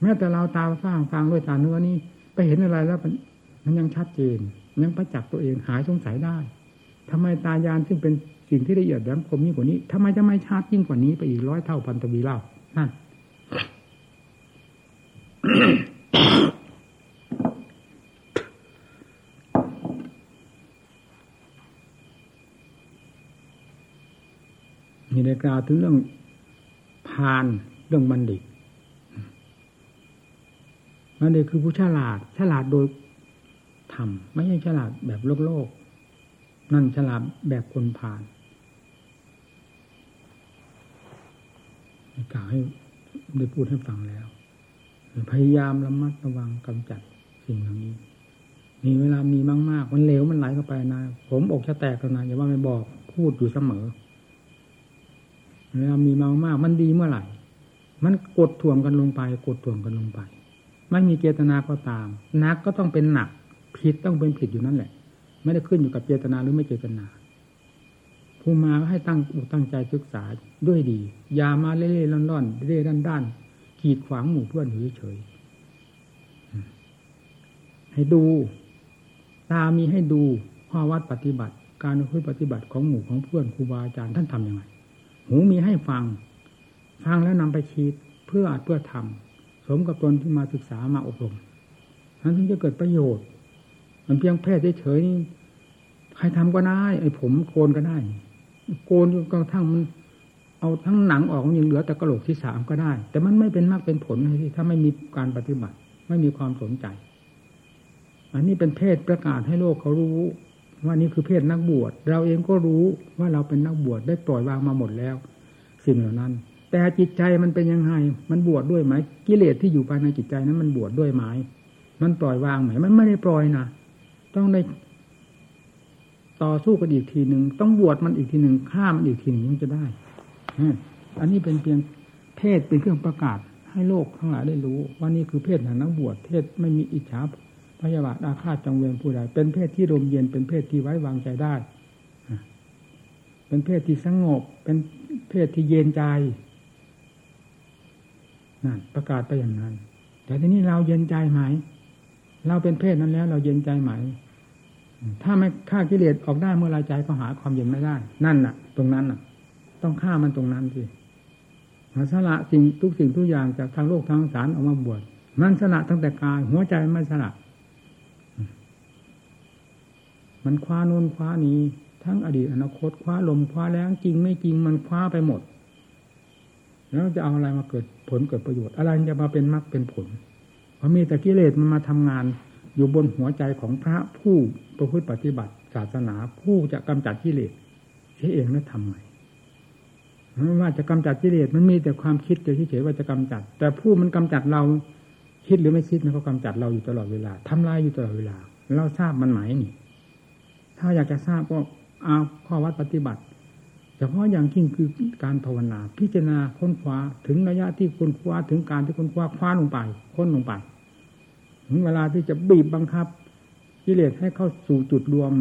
แม้แต่เราตาฟ้างฟังด้วยตาเนื้อนี่ไปเห็นอะไรแล้วมันยังชัดเจน ยังประจักษ์ตัวเองหายสงสัยได้ ทำไมตายานซึ่งเป็นสิ่งที่ละเอียดแหลมคมยิ่งกว่านี้ทำไมจะไม่ชัดยิ่งกว่านี้ไปอีกร้อยเท่าพันตวีเล่านั่นนี่ได้กล่าวถึงเรื่องพานเรื่องบัณฑิตบัณฑิตคือผู้ฉลาด ฉลาดโดยธรรมไม่ใช่ฉลาดแบบโลกโลก นั่นฉลาดแบบคนพานกล่าวให้ได้พูดให้ฟังแล้ว พยายามระมัดระวังกำจัดสิ่งเหล่านี้มีเวลามีมากๆมันเหลวมันไหลเข้าไปนะผมอกจะแตกแล้วนะอย่าว่าไม่บอกพูดอยู่เสมอเวลามีมามากมันดีเมื่อไหร่ มันกดถ่วงกันลงไป กดถ่วงกันลงไป ไม่มีเจตนาก็ตามนักก็ต้องเป็นหนักผิดต้องเป็นผิดอยู่นั่นแหละ ไม่ได้ขึ้นอยู่กับเจตนาหรือไม่เจตนาผู้มาให้ตั้งอกตั้งใจศึกษาด้วยดีอย่ามาเล่ๆร่อนๆเร่ด้านด้านขีดขวางหมู่เพื่อนอยู่เฉยให้ดู ตามีให้ดูข้อวัดปฏิบัติ การคุยปฏิบัติของหมู่ของเพื่อนครูบาอาจารย์ท่านทํำยังไงหูมีให้ฟัง ฟังแล้วนำไปคิดเพื่ออาจเพื่อทำสมกับตนที่มาศึกษามาอบรมนั้นถึงจะเกิดประโยชน์ มันเพียงแพทย์เฉยๆใครทำก็ได้ไอ้ผมโกนก็ได้ โกนจนกระทั่งมันเอาทั้งหนังออกยังเหลือแต่กระโหลกที่สามก็ได้ แต่มันไม่เป็นมากเป็นผลที่ถ้าไม่มีการปฏิบัติ ไม่มีความสนใจ อันนี้เป็นเพศประกาศให้โลกเขารู้ ว่านี่คือเพศนักบวช เราเองก็รู้ว่าเราเป็นนักบวชได้ปล่อยวางมาหมดแล้ว สิ่งเหล่านั้น แต่จิตใจมันเป็นยังไง มันบวชดด้วยไหมกิเลสที่อยู่ภายในจิตใจนั้นมันบวชดด้วยไหมมันปล่อยวางไหมมันไม่ได้ปล่อยนะ ต้องได้ต่อสู้กันอีกทีหนึ่งต้องบวชมันอีกทีหนึ่งฆ่ามันอีกทีหนึ่งยังจะได้อันนี้เป็นเพียงเพศเป็นเครื่องประกาศ ให้โลกทั้งหลายได้รู้ ว่านี่คือเพศแห่งนักบวชเพศไม่มีอิจฉาพยาบาทอาฆาตจองเวรผู้ใดเป็นเพศที่รมเย็นเป็นเพศที่ไว้วางใจได้ เป็นเพศที่สงบ เป็นเพศที่เย็นใจนั่นประกาศไปอย่างนั้น แต่ทีนี้เราเย็นใจไหม เราเป็นเพศนั้นแล้ว เราเย็นใจไหม ถ้าไม่ฆ่ากิเลสออกได้เมื่อไรใจก็หาความเย็นไม่ได้ นั่นน่ะ ตรงนั้นน่ะ ต้องฆ่ามันตรงนั้นสิสละสิ่งทุกสิ่งทุกอย่างจากทางโลกทางสารออกมาบวชมันสละตั้งแต่กายหัวใจไม่สละมันคว้าโน้นคว้านี้ทั้งอดีตอนาคตคว้าลมคว้าแรงจริงไม่จริงมันคว้าไปหมด แล้วจะเอาอะไรมาเกิดผลเกิดประโยชน์ อะไรจะมาเป็นมรรคเป็นผลเพราะมีแต่กิเลสมันมาทำงาน อยู่บนหัวใจของพระผู้ประพฤติปฏิบัติศาสนาผู้จะกำจัดกิเลสเสียเองแล้วทำไงไม่ว่าจะกำจัดกิเลสมันมีแต่ความคิดเฉยๆว่าจะกำจัด แต่ผู้มันกำจัดเราคิดหรือไม่คิดมันก็กำจัดเราอยู่ตลอดเวลาทำลายอยู่ตลอดเวลา เราทราบมันไหมนี่ ถ้าอยากจะทราบก็เอาข้อวัดปฏิบัติเฉพาะอย่างยิ่งคือการภาวนา พิจารณาค้นคว้าถึงระยะที่ค้นคว้าถึงการที่ค้นคว้าคว้าลงไปค้นลงไป ถึงเวลาที่จะบีบบังคับกิเลสให้เข้าสู่จุดรวม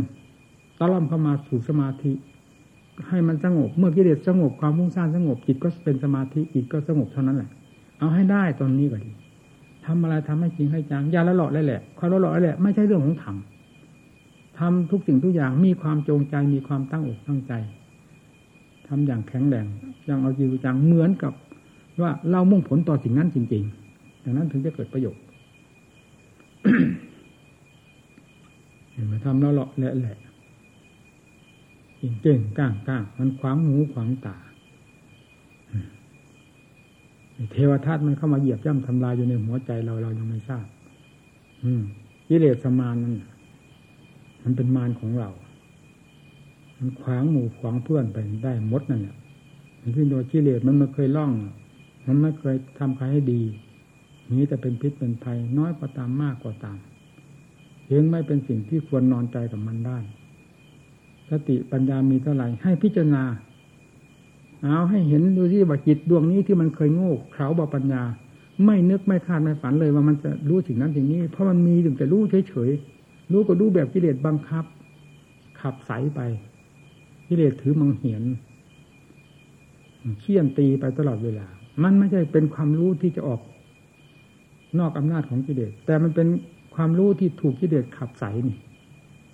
ตะล่อมเข้ามาสู่สมาธิ ให้มันสงบ เมื่อกิเลสสงบความมุ่งสร้างสงบจิตก็เป็นสมาธิจิตก็สงบเท่านั้นแหละ เอาให้ได้ตอนนี้ก็ดีทำอะไรทำให้จริงให้จังอย่าละหลอเลยแหละความละหลอเลยแหละไม่ใช่เรื่องของธรรมทำทุกสิ่งทุกอย่างมีความจงใจมีความตั้งอกตั้งใจทำอย่างแข็งแรงอย่างเอาจริงจังเหมือนกับ ว่าเรามุ่งผลต่อสิ่งนั้นจริงๆอย่างนั้นถึงจะเกิดประโยชน์ เห็นทำแล้วหลาะแหละแหละเก่งก้างก้างมันขวางหูขวางตาเทวทัตมันเข้ามาเหยียบย่ำทำลายอยู่ในหัวใจเราเรายังไม่ทราบ อืมกิเลสมานนั่นมันเป็นมารของเรา มันขวางหมู่ขวางเพื่อนไปได้มดนั่นแหละมันขึ้นโดยกิเลสมันไม่เคยล่อง มันไม่เคยทำใครให้ดี นี้แต่เป็นพิษเป็นภัยน้อยกว่าตามมากกว่าตามยังไม่เป็นสิ่งที่ควรนอนใจกับมันได้สติปัญญามีเท่าไหร่ให้พิจารณา เอาให้เห็นดูที่ว่าจิตดวงนี้ที่มันเคยโง่เขลาบาปัญญา ไม่นึกไม่คาดไม่ฝันเลยว่ามันจะรู้สิ่งนั้นสิ่งนี้ เพราะมันมีถึงแต่รู้เฉยๆรู้ก็รู้แบบกิเลสบังคับ ขับใสไปกิเลสถือมังเหียนเขี่ยนตีไปตลอดเวลา มันไม่ใช่เป็นความรู้ที่จะออก นอกอำนาจของกิเลสแต่มันเป็นความรู้ที่ถูกกิเลสขับใสนี่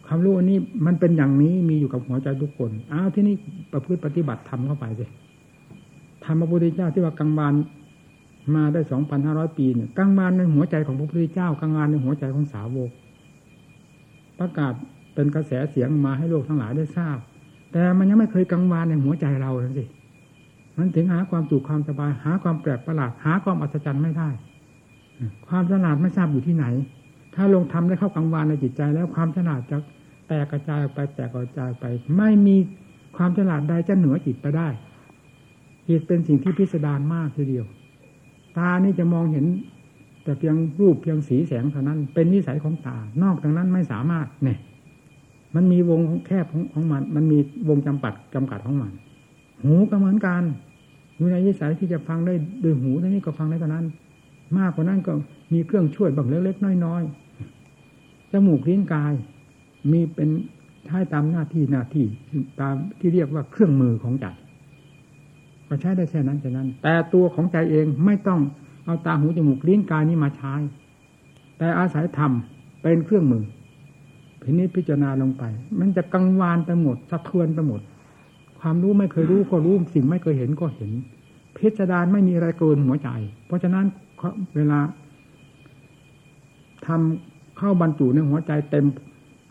ความรู้อันนี้มันเป็นอย่างนี้มีอยู่กับหัวใจทุกคนอ้าวที่นี่ประพฤติปฏิบัติทำเข้าไปสิธรรมพระพุทธเจ้าที่ว่ากังวานมาได้สองพันห้าร้อยปีเนี่ยกังวานในหัวใจของพระพุทธเจ้ากังวานในหัวใจของสาวก ประกาศเป็นกระแสเสียงมาให้โลกทั้งหลายได้ทราบ แต่มันยังไม่เคยกังวานในหัวใจเราเลยสิมันถึงหาความสุขความสบายหาความแปลกประหลาดหาความอัศจรรย์ไม่ได้ ความฉลาดไม่ทราบอยู่ที่ไหน ถ้าลงทำได้เข้ากังวานในจิตใจ แล้วความฉลาดจะแตกกระจายออกไปแตกกระจายไป ไม่มีความฉลาดใดจะเหนือจิตไปได้จิตเป็นสิ่งที่พิสดารมากทีเดียว ตานี่จะมองเห็น แต่เพียงรูปเพียงสีแสงเท่านั้น เป็นนิสัยของตา นอกจากนั้นไม่สามารถเนี่ย มันมีวงแคบของของมัน มันมีวงจำกัดจำกัดของมัน หูก็เหมือนกันอยู่ในนิสัยที่จะฟังได้โดยหูเท่านี้ก็ฟังได้เท่านั้น มากกว่านั้นก็มีเครื่องช่วยบางเล็กๆน้อยๆจมูกลิ้นกาย มีเป็นใช้ตามหน้าที่หน้าที่ตามที่เรียกว่าเครื่องมือของใจก็ใช้ได้แค่นั้นแค่นั้น แต่ตัวของใจเองไม่ต้องเอาตาหูจมูกลิ้นกายนี้มาใช้ แต่อาศัยธรรมเป็นเครื่องมือพินิจพิจารณาลงไป มันจะกังวานไปหมดสะเทือนไปหมด ความรู้ไม่เคยรู้ก็รู้สิ่งไม่เคยเห็นก็เห็น พิจารณาไม่มีอะไรเกินหัวใจ เพราะฉะนั้น เวลาทำเข้าบรรจุในหัวใจเต็ม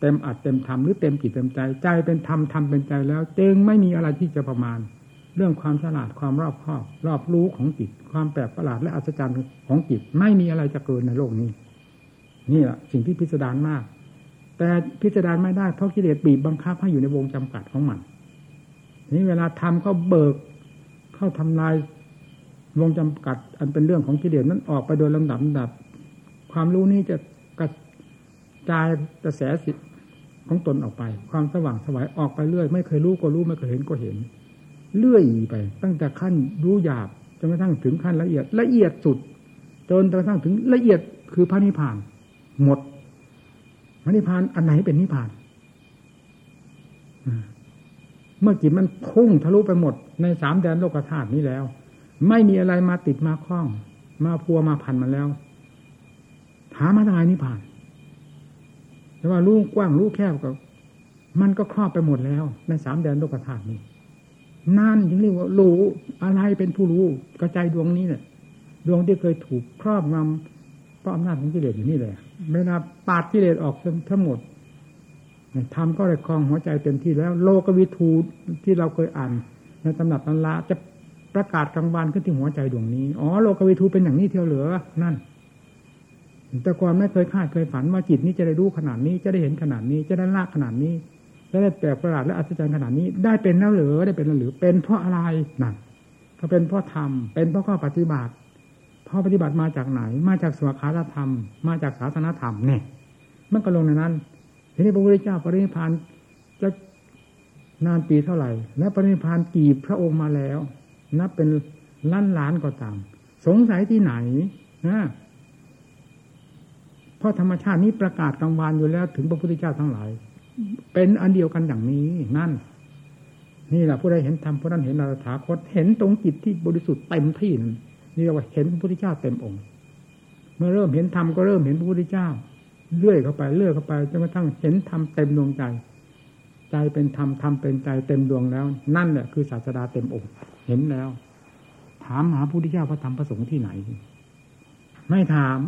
เต็มอัดเต็มทำหรือเต็มจิตเต็มใจใจเป็นธรรมทำเป็นใจแล้วจึงไม่มีอะไรที่จะประมาณ เรื่องความฉลาดความรอบคอบรอบรู้ของจิตความแปลกประหลาดและอัศจรรย์ของจิตไม่มีอะไรจะเกินในโลกนี้ นี่แหละสิ่งที่พิสดารมาก แต่พิสดารไม่ได้เพราะกิเลสบีบบังคับให้อยู่ในวงจำกัดของมัน นี่เวลาทำเขาเบิก เข้าทำลาย วงจำกัด อันเป็นเรื่องของกิเลสนั้นออกไปโดยลำดับดับ ความรู้นี้จะกระจายกระแสสิของตนออกไป ความสว่างสวายออกไปเรื่อย ไม่เคยรู้ก็รู้ไม่เคยเห็นก็เห็นเลื่อยไป ตั้งแต่ขั้นรู้หยาบจนกระทั่งถึงขั้นละเอียด ละเอียดสุด จนกระทั่งถึงละเอียดคือพระนิพพาน หมดพระนิพพานอันไหนเป็นนิพพานเมื่อจิตมันพุ่งทะลุไปหมดในสามแดนโลกธาตุนี้แล้ว ไม่มีอะไรมาติดมาคล้อง มาพัวมาพันมาแล้วถามมาทำไมนิพพาน แต่ว่ารู้กว้างรู้แคบก็มันก็ครอบไปหมดแล้วในสามแดนโลกธาตุนี้นั่นจึงเรียกว่ารู้อะไรเป็นผู้รู้กระจายดวงนี้เนี่ยดวงที่เคยถูกครอบงำเพราะอำนาจของกิเลสอยู่นี่แหละเวลาปาดกิเลสออกทั้งหมดทำก็เลยคลองหัวใจเต็มที่แล้ว โลกวิทูที่เราเคยอ่านในตำหนับตำราจะ ประกาศกลางวันขึ้นที่หัวใจดวงนี้ อ๋อโลกวิทูเป็นอย่างนี้เที่ยวเหลือ นั่น แต่ก่อนไม่เคยคาดเคยฝันว่าจิตนี้จะได้รู้ขนาดนี้ จะได้เห็นขนาดนี้ จะได้ละขนาดนี้ จะได้แปลกประหลาดและอัศจรรย์ขนาดนี้ ได้เป็นแล้วหรือได้เป็นแล้วหรือ เป็นเพราะอะไรนั่นก็เป็นเพราะธรรม เป็นเพราะข้อปฏิบัติข้อปฏิบัติมาจากไหน มาจากสวขาธรรม มาจากศาสนาธรรมเนี่ยมันก็ลงในนั้น ทีนี้พระพุทธเจ้าปรินิพานจะนานปีเท่าไหร่ และปรินิพานกี่พระองค์มาแล้ว นับเป็นล้านล้านก็ตาม สงสัยที่ไหนนะเพราะธรรมชาตินี้ประกาศกลางวานอยู่แล้ว ถึงพระพุทธเจ้าทั้งหลาย เป็นอันเดียวกันอย่างนี้นั่น นี่แหละผู้ใดเห็นธรรมผู้นั้นเห็นอรถาคตเห็นตรงจิตที่บริสุทธิ์เต็มที่นี่เรียกว่าเห็นพระพุทธเจ้าเต็มองค์ เมื่อเริ่มเห็นธรรมก็เริ่มเห็นพระพุทธเจ้าเลื่อยเข้าไปเลื่อยเข้าไปจนกระทั่งเห็นธรรมเต็มดวงใจ ใจเป็นธรรมธรรมเป็นใจเต็มดวงแล้ว นั่นแหละคือศาสดาเต็มองค์เห็นแล้ว ถามหาพุทธเจ้าพระธรรมพระสงฆ์ที่ไหน ไม่ถาม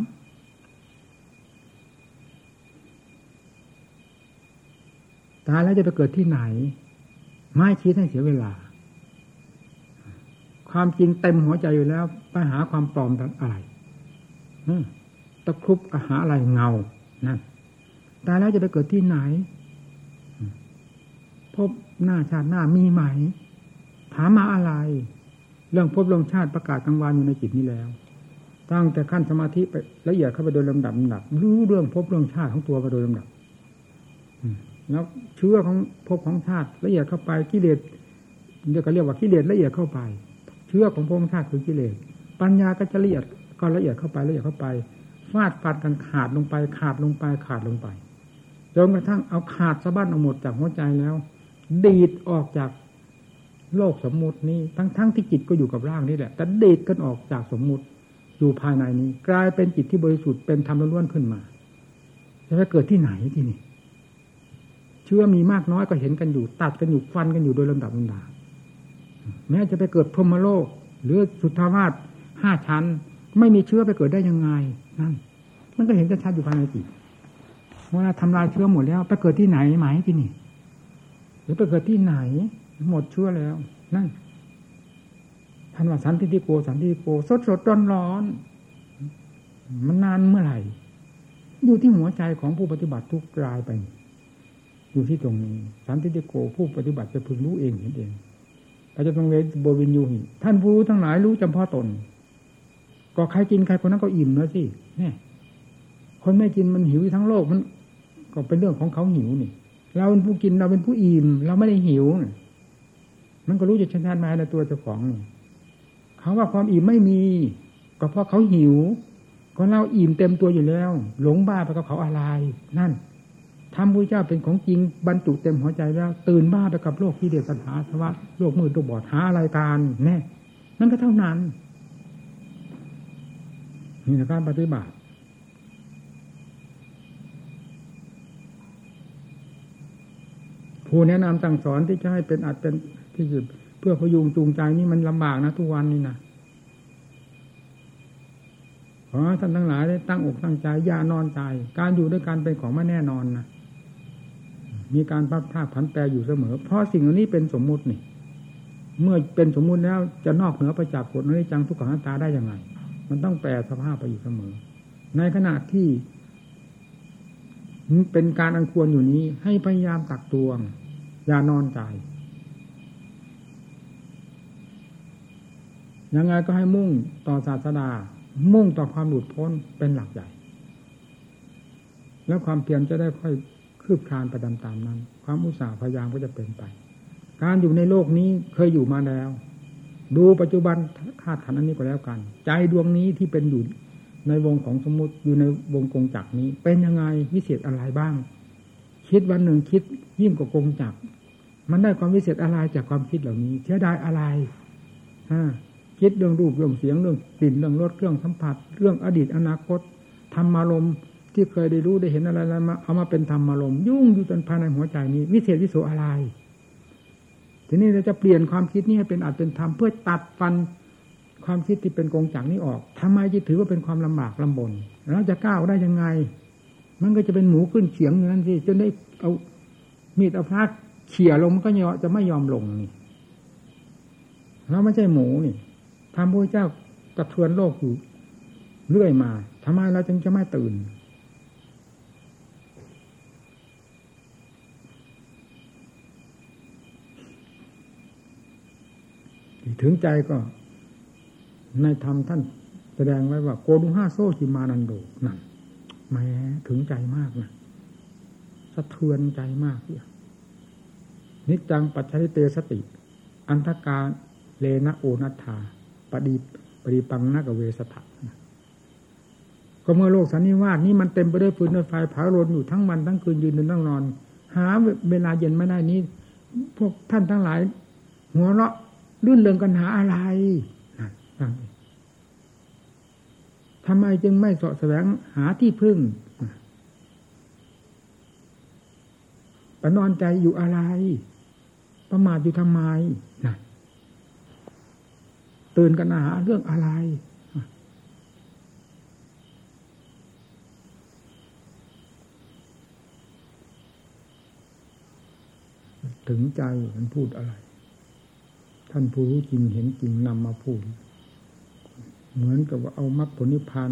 ตายแล้วจะไปเกิดที่ไหน ไม่คิดให้เสียเวลา ความจริงเต็มหัวใจอยู่แล้ว ไปหาความปลอมอะไรตะครุบหาอะไรเงานั่นตายแล้วจะไปเกิดที่ไหน พบหน้าชาติหน้ามีไหม ถามมาอะไร เรื่องพบลงชาติประกาศกลางวันอยู่ในจิตนี้แล้ว ตั้งแต่ขั้นสมาธิไปละเอียดเข้าไปโดยลำดับลำดับ รู้เรื่องพบเรื่องชาติของตัวไปโดยลำดับแล้วเชื้อของพบของชาติละเอียดเข้าไปกิเลสเรียกก็เรียกว่ากิเลสละเอียดเข้าไป เชื้อของพบของชาติคือกิเลสปัญญาก็จะละเอียดก็ละเอียดเข้าไปละเอียดเข้าไปฟาดฟันกันขาดลงไป ขาดลงไปขาดลงไปจนกระทั่งเอาขาดสะบั้นเอาหมดจากหัวใจแล้ว ดีดออกจากโลกสมมุตินี้ ทั้งๆทที่จิตก็อยู่กับร่างนี่แหละ แต่ดีดกันออกจากสมมุติอยู่ภายในนี้ กลายเป็นจิตที่บริสุทธิ์เป็นธรรมล้วนขึ้นมาจะไปเกิดที่ไหนที่นี่ เชื่อมีมากน้อยก็เห็นกันอยู่ ตัดกันอยู่ฟันกันอยู่โดยลำดับลำดาแม้จะไปเกิดพรหมโลก หรือสุทธาวาสห้าชั้น ไม่มีเชื้อไปเกิดได้ยังไงนั่นมันก็เห็นชัดอยู่ภายในจิตเวลาทำลายเชื้อหมดแล้ว ไปเกิดที่ไหนไหมที่นี่ หรือไปเกิดที่ไหน หมดชื้อแล้ว นั่นท่านว่าสันติโกสันติโกสดสดร้อนร้อนมันนานเมื่อไหร่ อยู่ที่หัวใจของผู้ปฏิบัติทุกรายไป อยู่ที่ตรงนี้สันติโกผู้ปฏิบัติจะพึงรู้เองเห็นเองอาจจะต้องเวทบวินยูหิท่านผู้รู้ทั้งหลายรู้จำพาะตน ก็ใครกินใครคนนั้นก็อิ่มแล้วสิเนี่ยคนไม่กินมันหิวทั้งโลกมัน ก็เป็นเรื่องของเขาหิวนี่ เราเป็นผู้กินเราเป็นผู้อิ่มเราไม่ได้หิว มันก็รู้จะชันทานมาในตัวเจ้าของเขาว่าความอิ่มไม่มี ก็เพราะเขาหิว ก็เราอิ่มเต็มตัวอยู่แล้ว หลงบ้าไปกับเขาอะไร นั่นทำพระเจ้าเป็นของจริงบรรจุเต็มหัวใจแล้ว ตื่นบ้าไปกับโลกที่เดียดสัญหาสวัสดโลกมืดตัวบอดหาอะไรการแน่นั่นก็เท่านั้นนี่การปฏิบัติ ผู้แนะนำสั่งสอนที่จะให้เป็นอัดเป็นที่สุดเพื่อพยุงจูงใจนี่มันลำบากนะทุกวันนี่นะขอท่านทั้งหลายได้ตั้งอกตั้งใจอย่านอนใจ การอยู่ด้วยกันเป็นของไม่แน่นอนนะมีการพักท่าผันแปรอยู่เสมอ เพราะสิ่งเหล่านี้เป็นสมมุตินี่ เมื่อเป็นสมมุติแล้วจะนอกเหนือไปจากกฎนี้จังทุกขังตาได้ยังไงมันต้องแปรสภาพไปอยู่เสมอ ในขณะที่เป็นการอันควรอยู่นี้ให้พยายามตักตวง อย่านอนใจยังไงก็ให้มุ่งต่อศาสดา มุ่งต่อความหลุดพ้นเป็นหลักใหญ่ แล้วความเพียรจะได้ค่อยคืบคลานไปตามๆนั้น ความอุตสาห์พยายามก็จะเป็นไป การอยู่ในโลกนี้เคยอยู่มาแล้ว ดูปัจจุบันคาดขันอันนี้ก็แล้วกัน ใจดวงนี้ที่เป็นอยู่ในวงของสมมติอยู่ในวงกงจักนี้ เป็นยังไงวิเศษอะไรบ้าง คิดวันหนึ่งคิดยิ่งกว่ากงจักมันได้ความวิเศษอะไรจากความคิดเหล่านี้เชื่อได้อะไรฮะคิดเรื่องรูปเรื่องเสียงเรื่องกลิ่นเรื่องรสเรื่องสัมผัส เรื่องอดีตอนาคตธรรมารมที่เคยได้รู้ได้เห็นอะไรมาเอามาเป็นธรรมารมยุ่งอยู่จนภายในหัวใจนี้ วิเศษวิโสอะไร ทีนี้เราจะเปลี่ยนความคิดนี้ให้เป็นอัตเป็นธรรมเพื่อตัดฟันความคิดที่เป็นกงจักนี้ออกทำไมจะถือว่าเป็นความลำบากลำบนเราจะก้าวได้ยังไง มันก็จะเป็นหมูขึ้นเฉียงอย่างนั้นสิจนได้เอามีดเอาพระเขี่ยลงมันก็จะไม่ยอมลงนี่เราไม่ใช่หมูนี่พระพุทธเจ้ากระเทือนโลกอยู่เรื่อยมาทำไมเราจึงจะไม่ตื่น ถึงใจก็ในธรรมท่านแสดงไว้ว่า โกดุห้าโซชิมานันโดนั่น แม้ถึงใจมากนะสะเทือนใจมากเนี่ยนิจังปัจจัยเตสติ อันธกาเลนะโอนัตถาปดีปดีปังนักเวสถะก็เมื่อโลกสันนิวาสนี้มันเต็มไปด้วยฟืนด้วยไฟเผารนอยู่ทั้งวันทั้งคืนยืนเดินนั่งนอน หาเวลาเย็นไม่ได้นี้ พวกท่านทั้งหลาย หัวเราะลื่นเริงกันหาอะไรนั่น ทำไมจึงไม่สาะแสวงหาที่พึ่งประนอนใจอยู่อะไร ประมาทอยู่ทำไมนะตื่นกันหาเรื่องอะไรถึงใจมันพูดอะไร ท่านผู้รู้จริงเห็นจริงนำมาพูด เหมือนกับว่าเอามรรคผลนิพพาน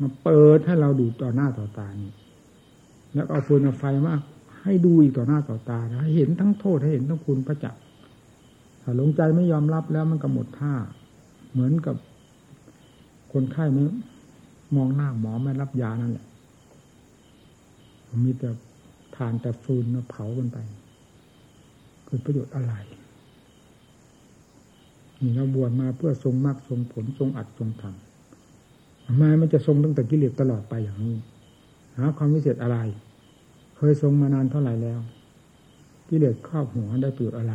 มาเปิดให้เราดูต่อหน้าต่อตานี่ แล้วเอาฟืนเอาไฟมาให้ดูอีกต่อหน้าต่อตาให้เห็นทั้งโทษให้เห็นทั้งคุณประจักษ์ถ้าหลงใจไม่ยอมรับแล้วมันก็หมดท่า เหมือนกับคนไข้ไม่มองหน้าหมอไม่รับยานั่นแหละ มีแต่ทานแต่ฟืนเผากันไปเกิดประโยชน์อะไร นี่เราบวชมาเพื่อทรงมรรคทรงผลทรงอัดทรงทำทำไมมันจะทรงตั้งแต่กิเลสตลอดไปอย่างนี้ หาความวิเศษอะไร เคยทรงมานานเท่าไหร่แล้ว กิเลสครอบหัวได้ประโยชน์อะไร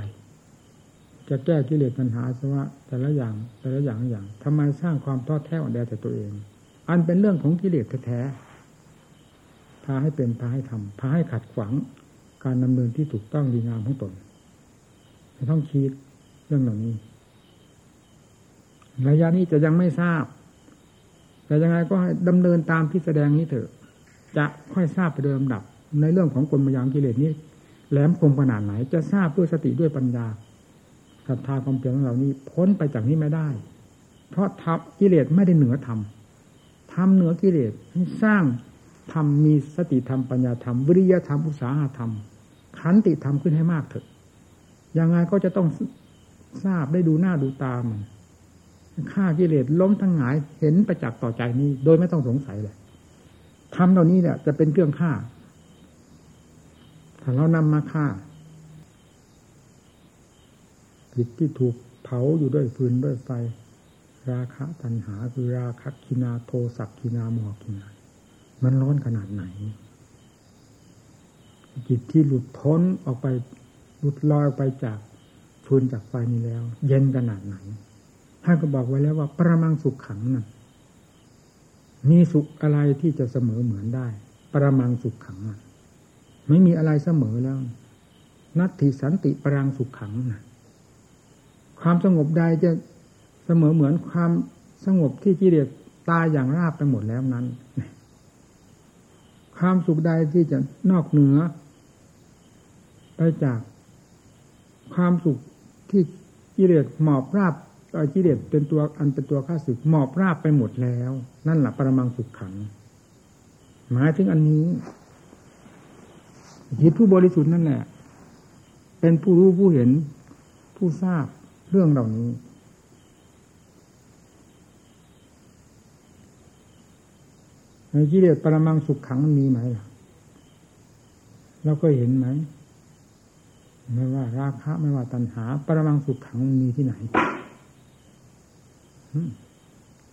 จะแก้กิเลสปัญหาสวะแต่ละอย่างแต่ละอย่างอย่างทำไมสร้างความท้อแท้อ่อนแอแต่ตัวเอง อันเป็นเรื่องของกิเลสแท้ๆพาให้เป็นพาให้ทำพาให้ขัดขวางการดำเนินที่ถูกต้องดีงามของตนไม่ต้องคิดเรื่องเหล่านี้ ระยะนี้จะยังไม่ทราบ แต่ยังไงก็ให้ดำเนินตามที่แสดงนี้เถอะ จะค่อยทราบไปโดยลำดับ ในเรื่องของกลมยางกิเลสนี้ แหลมคมขนาดไหน จะทราบด้วยสติด้วยปัญญาศรัทธาความเพียรของเรานี้พ้นไปจากนี้ไม่ได้ เพราะทับกิเลสไม่ได้เหนือธรรมทำเหนือกิเลสสร้างธรรมมีสติธรรมปัญญาธรรมวิริยธรรมอุตสาหธรรมขันติธรรมขึ้นให้มากเถอะยังไงก็จะต้องทราบได้ดูหน้าดูตามัน ฆ่ากิเลสล้มทั้งหงายเห็นประจักษ์ต่อใจนี้ โดยไม่ต้องสงสัยเลยทำเหล่านี้เนี่ย จะเป็นเครื่องฆ่า ถ้าเรานำมาฆ่าจิตที่ถูกเผาอยู่ด้วยฟืนด้วยไฟ ราคะตัณหาคือราคะกินาโทสักกินาโมหกินา มันร้อนขนาดไหน จิตที่หลุดพ้นออกไปหลุดลอยออกไปจากฟืนจากไฟนี้แล้ว เย็นขนาดไหน ท่านก็บอกไว้แล้วว่า ประมังสุขขังนะ่ะมีสุขอะไรที่จะเสมอเหมือนได้ ประมังสุขขังนะไม่มีอะไรเสมอแล้ว นัตถิสันติปรังสุขขังนะความสงบใดจะเสมอเหมือนความสงบที่กิเลสตายอย่างราบไปหมดแล้วนั้น ความสุขใดที่จะนอกเหนือ ไปจากความสุขที่กิเลสหมอบราบ กิเลสเป็นตัวอันเป็นตัวข้าศึกหมอบราบไปหมดแล้ว นั่นแหละปรมังสุขขัง หมายถึงอันนี้จิตผู้บริสุทธิ์นั่นแหละ เป็นผู้รู้ผู้เห็นผู้ทราบเรื่องเหล่านี้ ในกิเลสปรมังสุขขังมันมีไหมล่ะเราก็เห็นไหมไม่ว่าราคะไม่ว่าตัณหา ปรมังสุขขังมันมีที่ไหน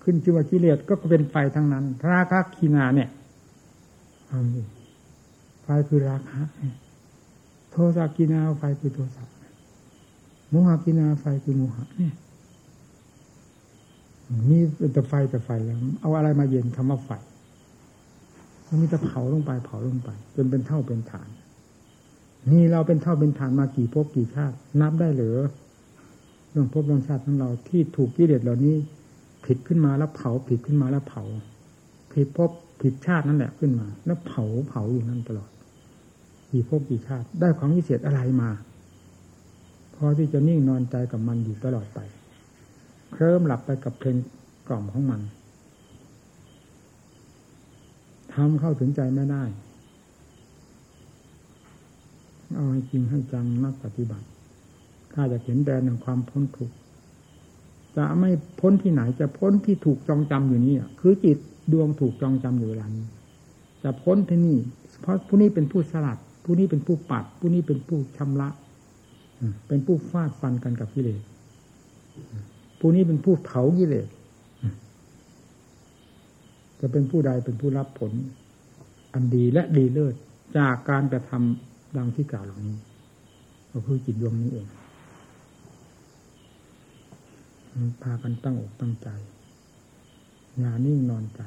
ขึ้นชื่อว่ากิเลสก็เป็นไฟทั้งนั้น ราคะขีนาเนี่ยไฟคือราคะโทสะกินาไฟคือโทสะโมหะกินาไฟคือโมหะเนี่ยมีแต่ไฟแต่ไฟแล้ว เอาอะไรมาเย็นคำว่าไฟมันมีแต่เผาลงไปเผาลงไป จนเป็นเท่าเป็นฐาน นี่เราเป็นเท่าเป็นฐานมากี่ภพกี่ชาติ นับได้หรือ เรื่องภพเรื่องชาติของเราที่ถูกกิเลสเหล่านี้ ผิดขึ้นมาแล้วเผา ผิดขึ้นมาแล้วเผา ผิดภพผิดชาตินั่นแหละขึ้นมา แล้วเผาเผาอยู่นั่นตลอดกี่ภพกี่ชาติ ได้ของวิเศษอะไรมาพอที่จะนิ่งนอนใจกับมันอยู่ตลอดไปเคลิ้มหลับไปกับเพลงกล่อมของมันทำเข้าถึงใจไม่ได้ เอาให้จริงให้จังนักปฏิบัติ ถ้าจะเห็นแดนแห่งความพ้นทุกข์จะไม่พ้นที่ไหนจะพ้นที่ถูกจองจำอยู่นี่คือจิตดวงถูกจองจำอยู่เวลานี้จะพ้นที่นี่ เพราะผู้นี้เป็นผู้สลัด ผู้นี้เป็นผู้ปัด ผู้นี้เป็นผู้ชำระเป็นผู้ฟาดฟันกันกับกิเลสผู้นี้เป็นผู้เผากิเลสจะเป็นผู้ใดเป็นผู้รับผล อันดีและดีเลิศจากการกระทำดังที่กล่าวเหล่านี้ ก็คือจิตดวงนี้เอง พากันตั้งอกตั้งใจอย่านิ่งนอนใจ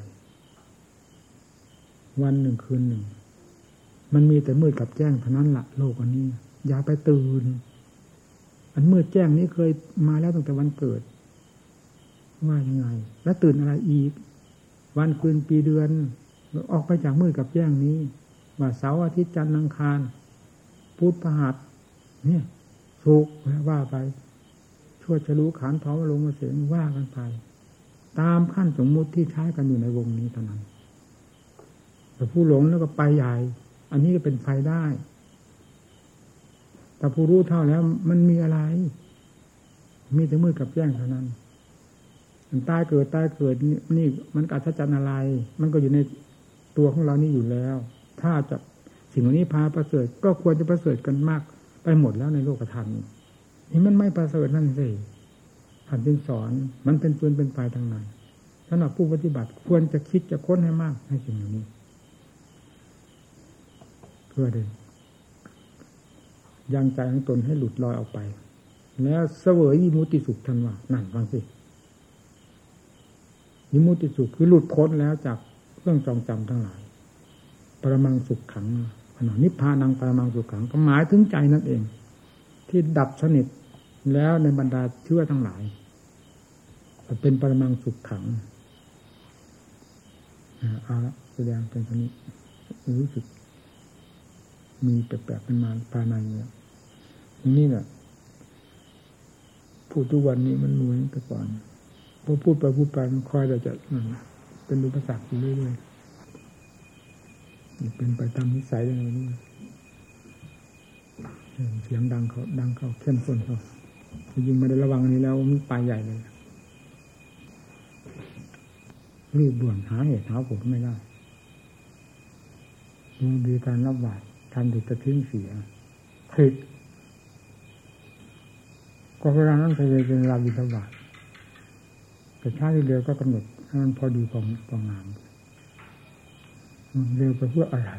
วันหนึ่งคืนหนึ่ง มันมีแต่มืดกับแจ้งเท่านั้นละโลกอันนี้ อย่าไปตื่น อันมืดแจ้งนี้เคยมาแล้วตั้งแต่วันเกิด ว่ายังไง แล้วตื่นอะไรอีก วันคืนปีเดือน ออกไปจากมืดกับแจ้งนี้ ว่าเสาร์อาทิตย์จันทร์อังคารพุธพฤหัสเนี่ยสุกว่าไป ชั่วจะรู้ขานเผาลงมาเสียงว่ากันไป ตามขั้นสมมุติที่ใช้กันอยู่ในวงนี้เท่านั้นแต่ผู้หลงแล้วก็ไปใหญ่ อันนี้ก็เป็นไฟได้ แต่ผู้รู้เท่าแล้วมันมีอะไร มีแต่มืดกับแจ้งเท่านั้นตายเกิดตายเกิดนี่มันกัศจันอะไร มันก็อยู่ในตัวของเรานี่อยู่แล้ว ถ้าจะสิ่งเหล่านี้พาประเสริฐก็ควรจะประเสริฐกันมาก ไปหมดแล้วในโลกธรรมนี่ ที่มันไม่ประเสริฐนั่นสิท่านจึงสอน มันเป็นปืนเป็นไฟทางนั้นสำหรับผู้ปฏิบัติควรจะคิดจะค้นให้มากให้สิ่งเหล่านี้ เพื่อเดยยังใจของตนให้หลุดลอยออกไป แล้วเสวยยิมุติสุขทันว่านั่นฟังสิยิมุติสุขคือหลุดพ้นแล้วจากเครื่องจองจำทั้งหลาย ปรมังสุขขังขณะนิพพานังปรมังสุขขังก็หมายถึงใจนั่นเอง ที่ดับสนิท แล้วในบรรดาเชื่อทั้งหลาย เป็นปรมังสุขขังเอาละแสดงเป็นคนนี้ รู้สึก มีแปลกๆเป็นมาภายในเนี่ยนี่แหละพูดทุกวันนี้มันรวยแต่ก่อนพอพูดไปพูดไปมันคอยแต่จะเป็นอุปสรรคอยู่เรื่อยๆเป็นไปตามนิสัยอะไรนี่เสียงดังเขาดังเขาเข้มข้นเขา ยิงมาได้ระวังนี้แล้วมันไปใหญ่เลยรีบด่วนหาเหตุหาผลไม่ได้ยังมีการรับบาดทันถึงจะทิ้งเสียผิดก็เวลานั้นเคยเป็นราบิทบาทแต่ช้าที่เร็วก็กำหนดให้มันพอดีของของงานเร็วไปเพื่ออะไร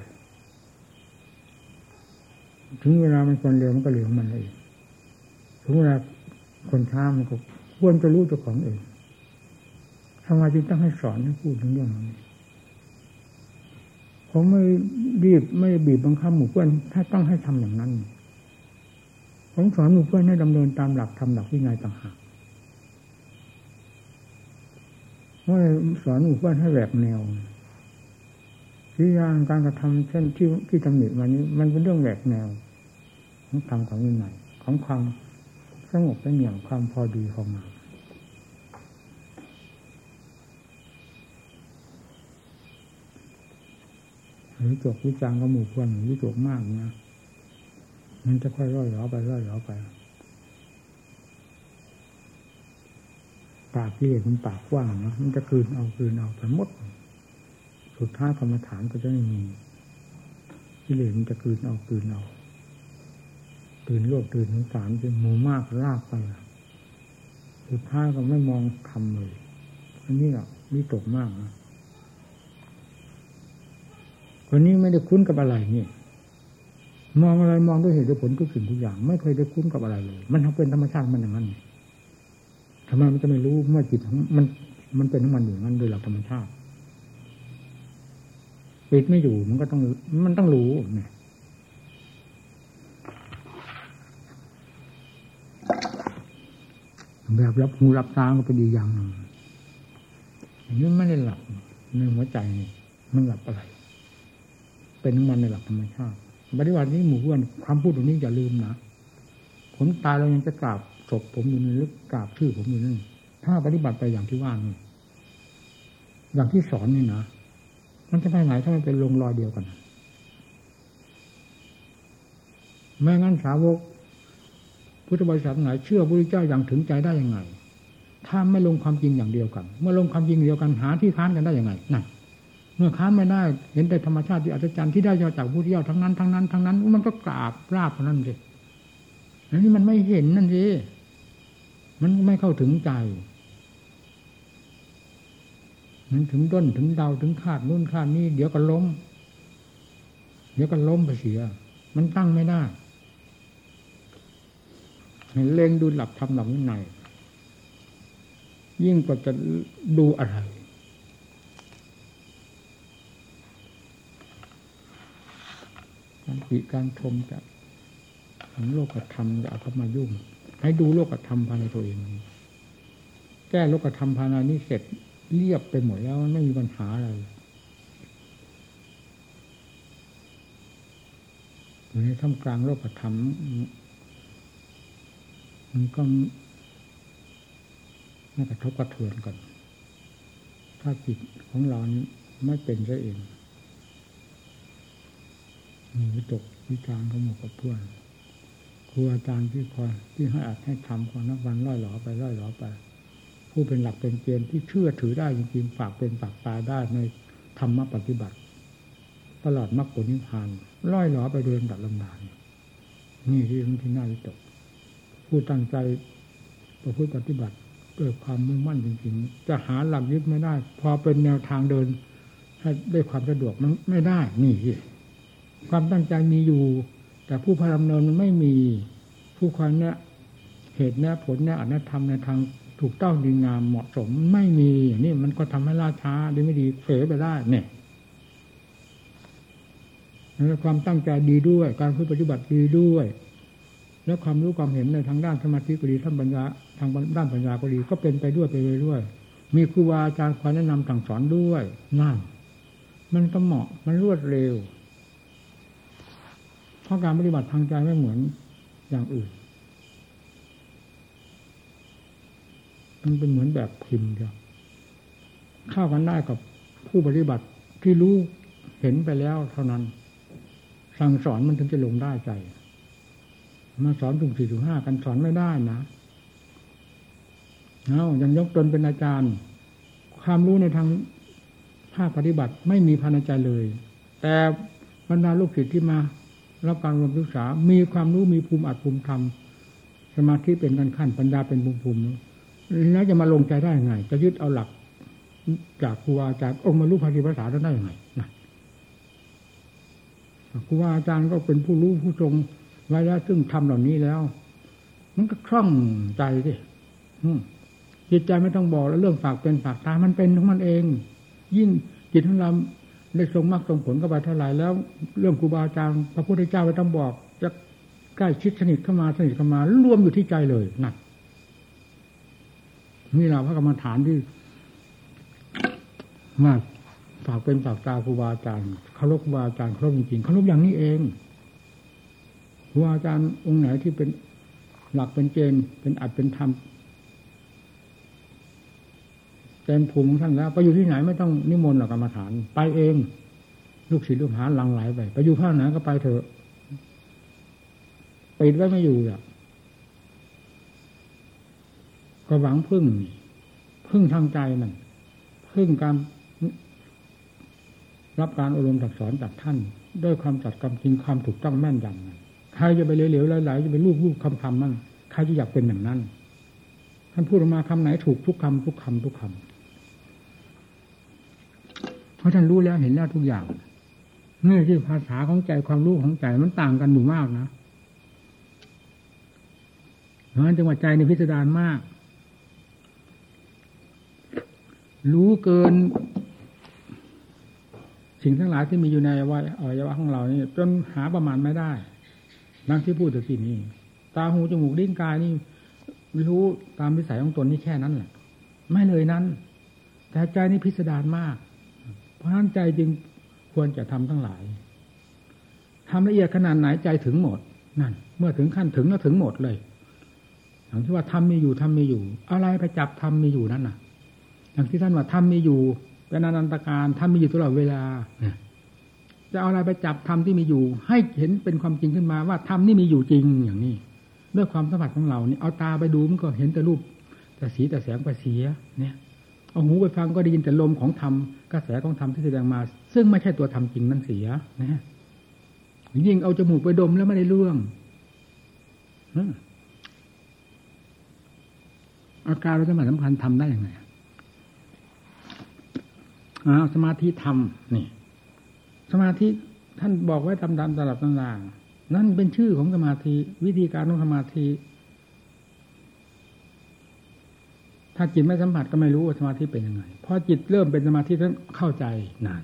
ถึงเวลามันควรเร็วมันก็เร็วมันเอง ถึงเวลาคนช้ามันก็ควรจะรู้เจ้าของเองทำไมจึงต้องให้สอนให้พูดถึงเรื่องนี้ผมไม่รีบไม่บีบบังคับหมู่เพื่อน ถ้าต้องให้ทำอย่างนั้น ผมสอนหมู่เพื่อนให้ดำเนินตามหลักทำหลักวินัยต่างหากไม่สอนหมู่เพื่อนให้แหวกแนววิธีการการกระทำเช่นที่ที่ตำหนิวันนี้ มันเป็นเรื่องแหวกแนวของธรรมของวินัยของความ สงบเป็นอย่างความพอดีของมันวิจกวิจารก็หมู่เพื่อนวิจกมากนะมันจะค่อยร่อยหลอไปร่อยหลอไป ปากที่เห็นมันปากกว้างนะมันจะคืนเอาคืนเอาไปหมด สุดท้ายกรรมฐานก็จะไม่มีกิเลสมันจะคืนเอาคืนเอา ตื่นโลกตื่นสงสารเป็นหมู่มากลากไปสุดท้ายก็ไม่มองทำเลยอันนี้อะวิตกมากนะคนนี้ไม่ได้คุ้นกับอะไรนี่มองอะไรมองด้วยเหตุด้วยผลทุกสิ่งทุกอย่าง ไม่เคยได้คุ้นกับอะไรเลย มันทำเป็นธรรมชาติมันอย่างนั้นทำไมมันจะไม่รู้เมื่อจิตมันมันเป็นของมันอยู่นั้นโดยหลักธรรมชาติปิดไม่อยู่มันก็ต้องมันต้องรู้เนี่ย แบบรับหูรับตาก็เป็นดีอย่างหนึ่งนี้ไม่ได้หลับในหัวใจมันหลับอะไร เป็นมันในหลักธรรมชาติปฏิบัตินี้หมู่เพื่อนความพูดตรงนี้อย่าลืมนะผมตายแล้วยังจะกราบศพผมอยู่นี่หรือกราบชื่อผมอยู่นี่ถ้าปฏิบัติไปอย่างที่ว่านี่อย่างที่สอนนี่นะมันจะไปไหนถ้ามันเป็นลงรอยเดียวกัน ไม่งั้นสาวก พุทธบริษัทไหนเชื่อพระพุทธเจ้าอย่างถึงใจได้ยังไง ถ้าไม่ลงความจริงอย่างเดียวกัน เมื่อลงความจริงเดียวกันหาที่ค้านกันได้ยังไงนั่นเมื่อค้านไม่ได้เห็นแต่ธรรมชาติที่อัศจรรย์ที่ได้จากพระพุทธเจ้าทั้งนั้นทั้งนั้นทั้งนั้นมันก็กราบราบเท่านั้นสิอันนี้มันไม่เห็นนั่นสิมันไม่เข้าถึงใจมันถึงด้นถึงเดาถึงคาดนู่นคาดนี่เดี๋ยวก็ล้ม เดี๋ยวก็ล้มไปเสีย มันตั้งไม่ได้ เล็งดูหลักธรรมหลักวินัยยิ่งกว่าจะดูอะไร การปิการชมจากของโลกธรรมอย่าเอาเข้ามายุ่ง ให้ดูโลกธรรมภายในตัวเอง แก้โลกธรรมภายในนี้เสร็จเรียบไปหมดแล้วไม่มีปัญหาอะไรอยู่ในท่ามกลางโลกธรรม มันก็ไม่กระทบกระเทือนกันถ้าจิตของเราไม่เป็นซะเองมีวิตกวิจารกับหมู่กับเพื่อนครูอาจารย์ที่คอยที่ให้อัดให้ทำของนักวันล่อยหลอไปล่อยหลอไป ผู้เป็นหลักเป็นเกณฑ์ที่เชื่อถือได้จริงๆฝากเป็นฝากตายได้ในธรรมปฏิบัติ ตลอดมรรคผลนิพพานล่อยหลอไปเดินดับลำดานนี่ที่ที่น่าวิตก ผู้ตั้งใจประพฤติปฏิบัติด้วยความมุ่งมั่นจริงๆ จะหาหลักยึดไม่ได้ พอเป็นแนวทางเดินให้ได้ความสะดวกมันไม่ได้ นี่ความตั้งใจมีอยู่ แต่ผู้พาดำเนินมันไม่มี ผู้คอยเนี่ยเหตุเนี่ยผลเนี่ยอนัตธรรมในทางถูกต้องดีงามเหมาะสมไม่มีนี่มันก็ทำให้ล่าช้าดีไม่ดีเผลอไปได้เนี่ยความตั้งใจดีด้วย การพูดปฏิบัติดีด้วย แล้วความรู้ความเห็นในทางด้านสมาธิก็ดีท่านปัญญาทางด้านปัญญาก็ดีก็เป็นไปด้วยไปด้วย มีครูบาอาจารย์คอยแนะนำสั่งสอนด้วยนั่นมันก็เหมาะมันรวดเร็วเพราะการปฏิบัติทางใจไม่เหมือนอย่างอื่น มันเป็นเหมือนแบบพิมพ์เดียวเข้ากันได้กับผู้ปฏิบัติที่รู้เห็นไปแล้วเท่านั้น สั่งสอนมันถึงจะลงได้ใจ มาสอนถุงสี่ถุงห้ากันสอนไม่ได้นะเอายังยกตนเป็นอาจารย์ ความรู้ในทางภาคปฏิบัติไม่มีภายในใจเลย แต่บรรดาลูกศิษย์ที่มารับการรวมศึกษา มีความรู้มีภูมิอัดภูมิธรรมสมาธิเป็นกันขั้นปัญญาเป็นภูมิภูมิแล้วจะมาลงใจได้ยังไง จะยึดเอาหลักจากครูอาจารย์องค์มารู้ภาษีภาษาได้ยังไงนะครูอาจารย์ก็เป็นผู้รู้ผู้ทรง ไว้แล้วซึ่งทำเหล่านี้แล้ว มันก็คล่องใจดิจิตใจไม่ต้องบอกแล้วเรื่องฝากเป็นฝากตายมันเป็นของมันเอง ยิ่งจิตของเราได้ทรงมรรคทรงผลก็ไปเท่าไหร่แล้ว เรื่องครูบาอาจารย์พระพุทธเจ้าไม่ต้องบอก จะใกล้ชิดสนิทเข้ามาสนิทเข้ามารวมอยู่ที่ใจเลยนั่นนี่เราพระกรรมฐานที่มากฝากเป็นฝากตาครูบาอาจารย์เคารพครูบาอาจารย์เคารพจริงๆเคารพอย่างนี้เอง ครูบาอาจารย์องค์ไหนที่เป็นหลักเป็นเกณฑ์เป็นอัดเป็นธรรมเต็มภูมิของท่านแล้ว ไปอยู่ที่ไหนไม่ต้องนิมนต์หรอกกรรมฐาน ไปเอง ลูกศิษย์ลูกหาหลังไหลไป ไปอยู่ข้างไหนก็ไปเถอะปิดไว้ไม่อยู่อะก็หวังพึ่ง พึ่งทางใจมันพึ่งการรับการอบรมตักสอนจากท่าน ด้วยความจัดกรรมจริงความถูกต้องแม่นยำ ใครจะไปเหลวๆไหลๆจะไปรูปรูปคำคำนั่นใครจะอยากเป็นอย่างนั้นท่านพูดออกมาคำไหนถูกทุกคำทุกคำทุกคำเพราะท่านรู้แล้วเห็นแล้วทุกอย่างนี่ที่ภาษาของใจความรู้ของใจมันต่างกันหมู่มากนะเพราะฉะนั้นจังหวะใจในพิสดารมาก รู้เกิน สิ่งทั้งหลายที่มีอยู่ในอวัยวะของเรานี่จนหาประมาณไม่ได้ ดังที่พูดถึงที่นี้ ตาหูจมูกลิ้นกายนี่รู้ตามวิสัยของตนนี่แค่นั้นแหละ ไม่เลยนั้น แต่ใจนี่พิสดารมาก เพราะนั้นใจจึงควรจะทำทั้งหลายทำละเอียดขนาดไหนใจถึงหมดนั่น เมื่อถึงขั้นถึงแล้วถึงหมดเลยอย่างที่ว่าทำมีอยู่ทำมีอยู่ อะไรไปจับทำมีอยู่นั่นน่ะ อย่างที่ท่านว่าทำมีอยู่เป็นอนันตการทำมีอยู่ตลอดเวลาเนี่ย จะเอาอะไรไปจับทำที่มีอยู่ ให้เห็นเป็นความจริงขึ้นมาว่าทำนี่มีอยู่จริงอย่างนี้ด้วยความสัมผัสของเราเนี่ยเอาตาไปดูมันก็เห็นแต่รูปแต่สีแต่แสงไปเสียเนี่ยเอาหูไปฟังก็ได้ยินแต่ลมของธรรมกระแสของธรรมที่แสดงมา ซึ่งไม่ใช่ตัวธรรมจริงนั่นเสียนะยิ่งเอาจมูกไปดมแล้วไม่ได้เรื่องอาการเราจะมาสำคัญทำได้ยังไงอ้าวสมาธิทำนี่ สมาธิท่านบอกไว้ทำตามตลับต่างๆนั่นเป็นชื่อของสมาธิ วิธีการของสมาธิ ถ้าจิตไม่สัมผัสก็ไม่รู้ว่าสมาธิเป็นยังไงพอจิตเริ่มเป็นสมาธิท่านเข้าใจนาน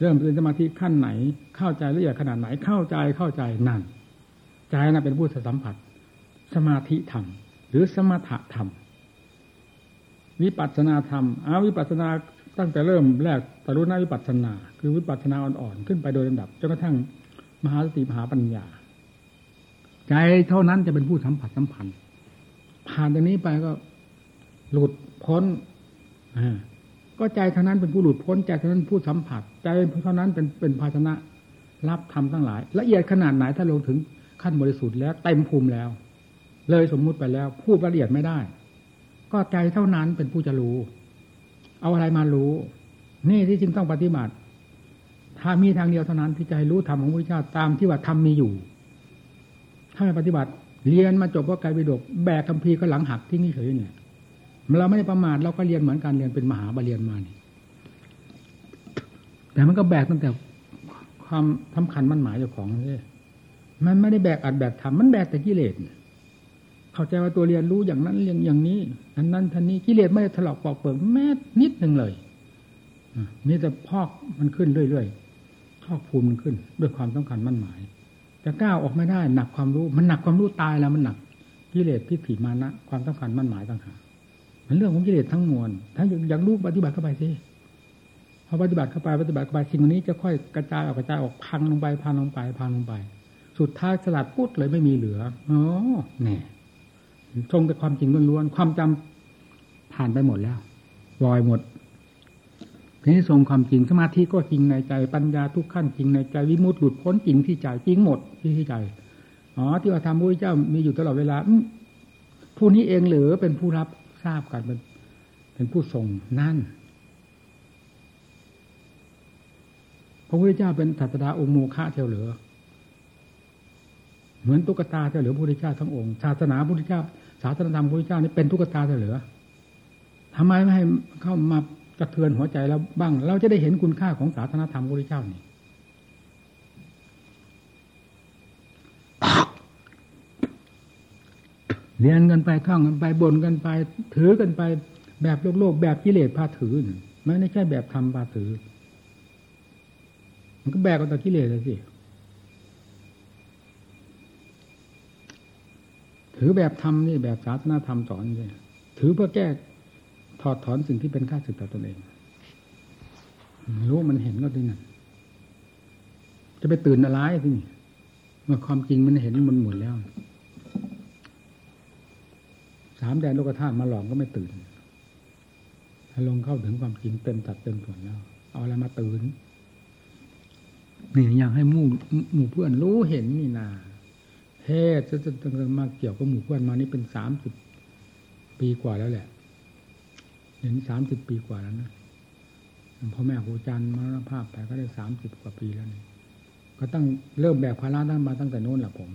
เริ่มเป็นสมาธิขั้นไหน เข้าใจละเอียดขนาดไหนเข้าใจเข้าใจนั่นใจน่ะเป็นผู้สัมผัส สมาธิธรรม หรือสมถะธรรมวิปัสสนาธรรมอาวิปัสสนา ตั้งแต่เริ่มแรกตรุณวิปัสสนา คือวิปัสสนาอ่อนๆขึ้นไปโดยลำดับจนกระทั่งมหาสติมหาปัญญา ใจเท่านั้นจะเป็นผู้สัมผัสสัมพันธ์ผ่านตรงนี้ไปก็หลุดพ้นก็ใจเท่านั้นเป็นผู้หลุดพ้นใจเท่านั้นผู้สัมผัส ใจเท่านั้นเป็นเป็นภาชนะ รับธรรมทั้งหลาย ละเอียดขนาดไหนถ้าลงถึงขั้นบริสุทธิ์แล้วเต็มภูมิแล้ว เลยสมมุติไปแล้ว พูดละเอียดไม่ได้ ก็ใจเท่านั้นเป็นผู้จะรู้ เอาอะไรมารู้ นี่ที่จริงต้องปฏิบัติ ถ้ามีทางเดียวเท่านั้นที่จะให้รู้ธรรมของพระเจ้าตามที่ว่าธรรมมีอยู่ ถ้าไม่ปฏิบัติ เรียนมาจบว่าไกลไปดกแบกคัมภีร์ก็หลังหักทิ้งเฉยเนี่ยเราไม่ได้ประมาทเราก็เรียนเหมือนการเรียนเป็นมหาบาเรียนมานี่แต่มันก็แบกตั้งแต่ความสำคัญมั่นหมายเจ้าของเลยมันไม่ได้แบกอัดแบกทำมันแบกแต่กิเลสเข้าใจว่าตัวเรียนรู้อย่างนั้นเรียนอย่างนี้อันนั้นท่านนี้กิเลสไม่ได้ถลอกปอกเปลือกแม้นิดหนึ่งเลยมีแต่พอกมันขึ้นเรื่อยๆพอกภูมิมันขึ้น ด้วยความต้องการมั่นหมายจะก้าวออกไม่ได้ หนักความรู้ มันหนักความรู้ตายแล้วมันหนักกิเลสพิถีมานะ ความต้องการมั่นหมายต่างหากมันเรื่องของกิเลสทั้งมวลถ้าอยากรู้ปฏิบัติเข้าไปสิพอปฏิบัติเข้าไปปฏิบัติเข้าไปสิ่งนี้จะค่อยกระจายออกกระจายออกพังลงไปพังลงไปพังลงไป สุดท้ายสลัดพุทเลยไม่มีเหลืออ๋อแน่ ทรงแต่ความจริงล้วนๆความจำผ่านไปหมดแล้วลอยหมดทีนี้ทรงความจริงสมาธิก็จริงในใจปัญญาทุกขั้นจริงในใจวิมุตติหลุดพ้นจริงที่ใจจริงหมดที่ใจอ๋อที่ว่าทำพระเจ้ามีอยู่ตลอดเวลาผู้นี้เองหรือเป็นผู้รับทราบกันเป็นเป็นผู้ทรงนั่นพระพุทธเจ้าเป็นศาสดาองค์โมฆะเทียวเหลือ เหมือนตุ๊กตาเทียวเหลือพระพุทธเจ้าทั้งองค์ศาสนาพระพุทธเจ้า ศาสนาธรรมพระเจ้านี่เป็นตุ๊กตาเหลือทำไมไม่ให้เข้ามากระเทือนหัวใจเราบ้าง เราจะได้เห็นคุณค่าของศาสนาธรรมพระเจ้านี่เรียนกันไปท่องกันไปบ่นกันไป ถือกันไป แบบโลกโลกแบบกิเลสพาถือไม่ใช่แบบธรรมพาถือ มันก็แบกเอาแต่กิเลสเลยสิ ถือแบบธรรมนี่แบบศาสนาธรรมสอนนี่ถือเพื่อแก้ถอดถอนสิ่งที่เป็นข้าศึกต่อตนเอง รู้มันเห็นก็ที่นั่นจะไปตื่นอะไรที่นี่เมื่อความจริงมันเห็นมันหมดแล้วสามแดนโลกธาตุมาหลอกก็ไม่ตื่นถ้าลงเข้าถึงความจริงเต็มตัดเต็มส่วนแล้ว เอาอะไรมาตื่นนี่อยากให้มู่หมู่เพื่อนรู้เห็นนี่นา เทศจะจะมาเกี่ยวกับหมู่เพื่อนมานี่เป็นสามสิบปีกว่าแล้วแหละเห็นสามสิบปีกว่าแล้วนะพ่อแม่ครูจันทร์มรณภาพไปก็ได้สามสิบกว่าปีแล้วนี่ก็ตั้งเริ่มแบกภาระตั้งมาตั้งแต่โน้นแหละผม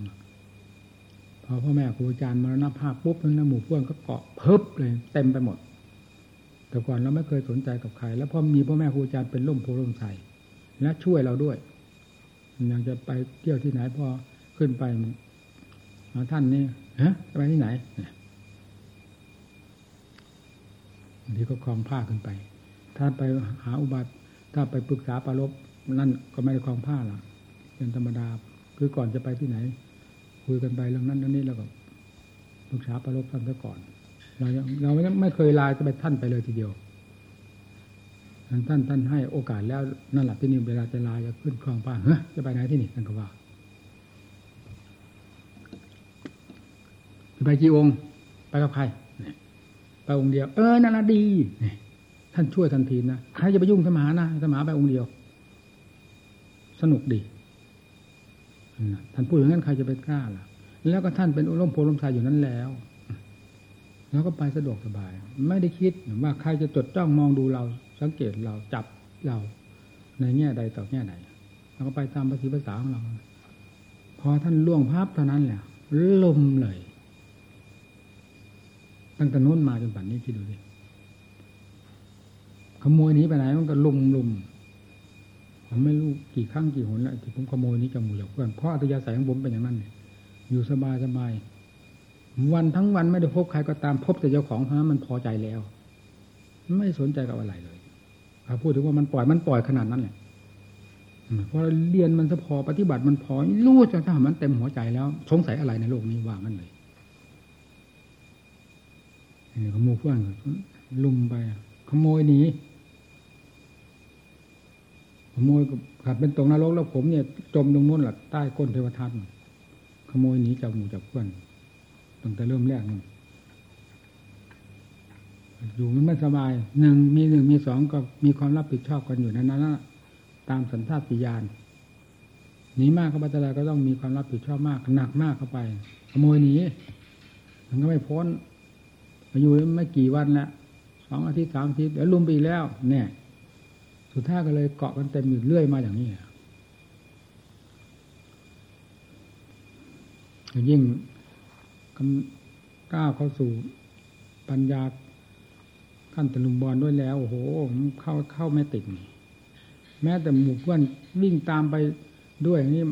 พอพ่อแม่ครูอาจารย์มรณภาพปุ๊บนั้นหมู่เพื่อนก็เกาะเพิบเลยเต็มไปหมด แต่ก่อนเราไม่เคยสนใจกับใคร แล้วพอมีพ่อแม่ครูอาจารย์เป็นร่มโพล่มใสและช่วยเราด้วยอย่างจะไปเที่ยวที่ไหนพอขึ้นไป ท่านนี่ฮะไปที่ไหนบางทีก็คลองผ้าขึ้นไป ถ้าไปหาอุบัติถ้าไปปรึกษาปรบนั่นก็ไม่ได้คลองผ้าละเป็นธรรมดาคือก่อนจะไปที่ไหน คุยกันไปเรื่องนั้นเรื่องนี้แล้วก็ปรึกษาปรลบท่านซะก่อน เราเราไม่เคยลาจะไปท่านไปเลยทีเดียวท่านท่านท่านให้โอกาสแล้วนั่นแหละที่นี่เวลาจะลาจะขึ้นคลองป้าเฮ้ยจะไปไหนที่นี่ท่านก็ว่าจะ ไปกี่องค์ ไปกับใครไปองค์เดียว เออนั่นละดีท่านช่วยทันทีนะใครจะไปยุ่งสมานะสมาไปองค์เดียว สนุกดีท่านพูดอย่างนั้นใครจะไปกล้าล่ะ แล้วก็ท่านเป็นอุลมโพลมชายอยู่นั้นแล้ว แล้วก็ไปสะดวกสบาย ไม่ได้คิดว่าใครจะจดจ้องมองดูเรา สังเกตเราจับเรา ในแง่ใดต่อแง่ใดเราก็ไปตามภาษีภาษาของเรา พอท่านล่วงภาพเท่านั้นแหละลมเลย ตั้งแต่นู้นมาจนป่านนี้คิดดูดิขโมยนี้ไปไหนมันก็ลุมลุมผมไม่รู้กี่ครั้งกี่หนแล้วที่ผมขโมยนี้จากหมู่จากเพื่อนเพราะอัตยาศัยของผมเป็นอย่างนั้นเนี่ยอยู่สบายสบายวันทั้งวันไม่ได้พบใครก็ตามพบแต่เจ้าของเท่านั้นมันพอใจแล้ว ไม่สนใจกับอะไรเลยถ้าพูดถึงว่ามันปล่อยมันปล่อยขนาดนั้นแหละเพราะเรียนมันพอปฏิบัติมันพอรู้จนถ้ามันเต็มหัวใจแล้ว สงสัยอะไรในโลกนี้ว่างั้นเลย ขโมยเพื่อนลุมไป ขโมยหนีขโมยขัดเป็นตรงนรกแล้วผมเนี่ย จมตรงนู้นแหละใต้ก้นเทวทัตขโมยหนีจากหมู่จากเพื่อนตั้งแต่เริ่มแรกนั่อยู่มันไม่สบายหนึ่งมีหนึ่งมีสองก็มีความรับผิดชอบกันอยู่ในนั้นตามสัญชาติญาณหนีมากเข้าไปแต่ละก็ต้องมีความรับผิดชอบมากหนักมากเข้าไป ขโมยหนีมันก็ไม่พ้น อยู่ไม่กี่วันแล้วสองอาทิตย์สามอาทิตย์เดี๋ยวลุมไปอีกแล้วเนี่ยสุดท้ายก็เลยเกาะกันเต็มอยู่เรื่อยมาอย่างนี้ยิ่งก้าวเข้าสู่ปัญญาขั้นตะลุมบอลด้วยแล้ว โอ้โหเข้าเข้าไม่ติดแม้แต่หมู่เพื่อนวิ่งตามไปด้วยนี่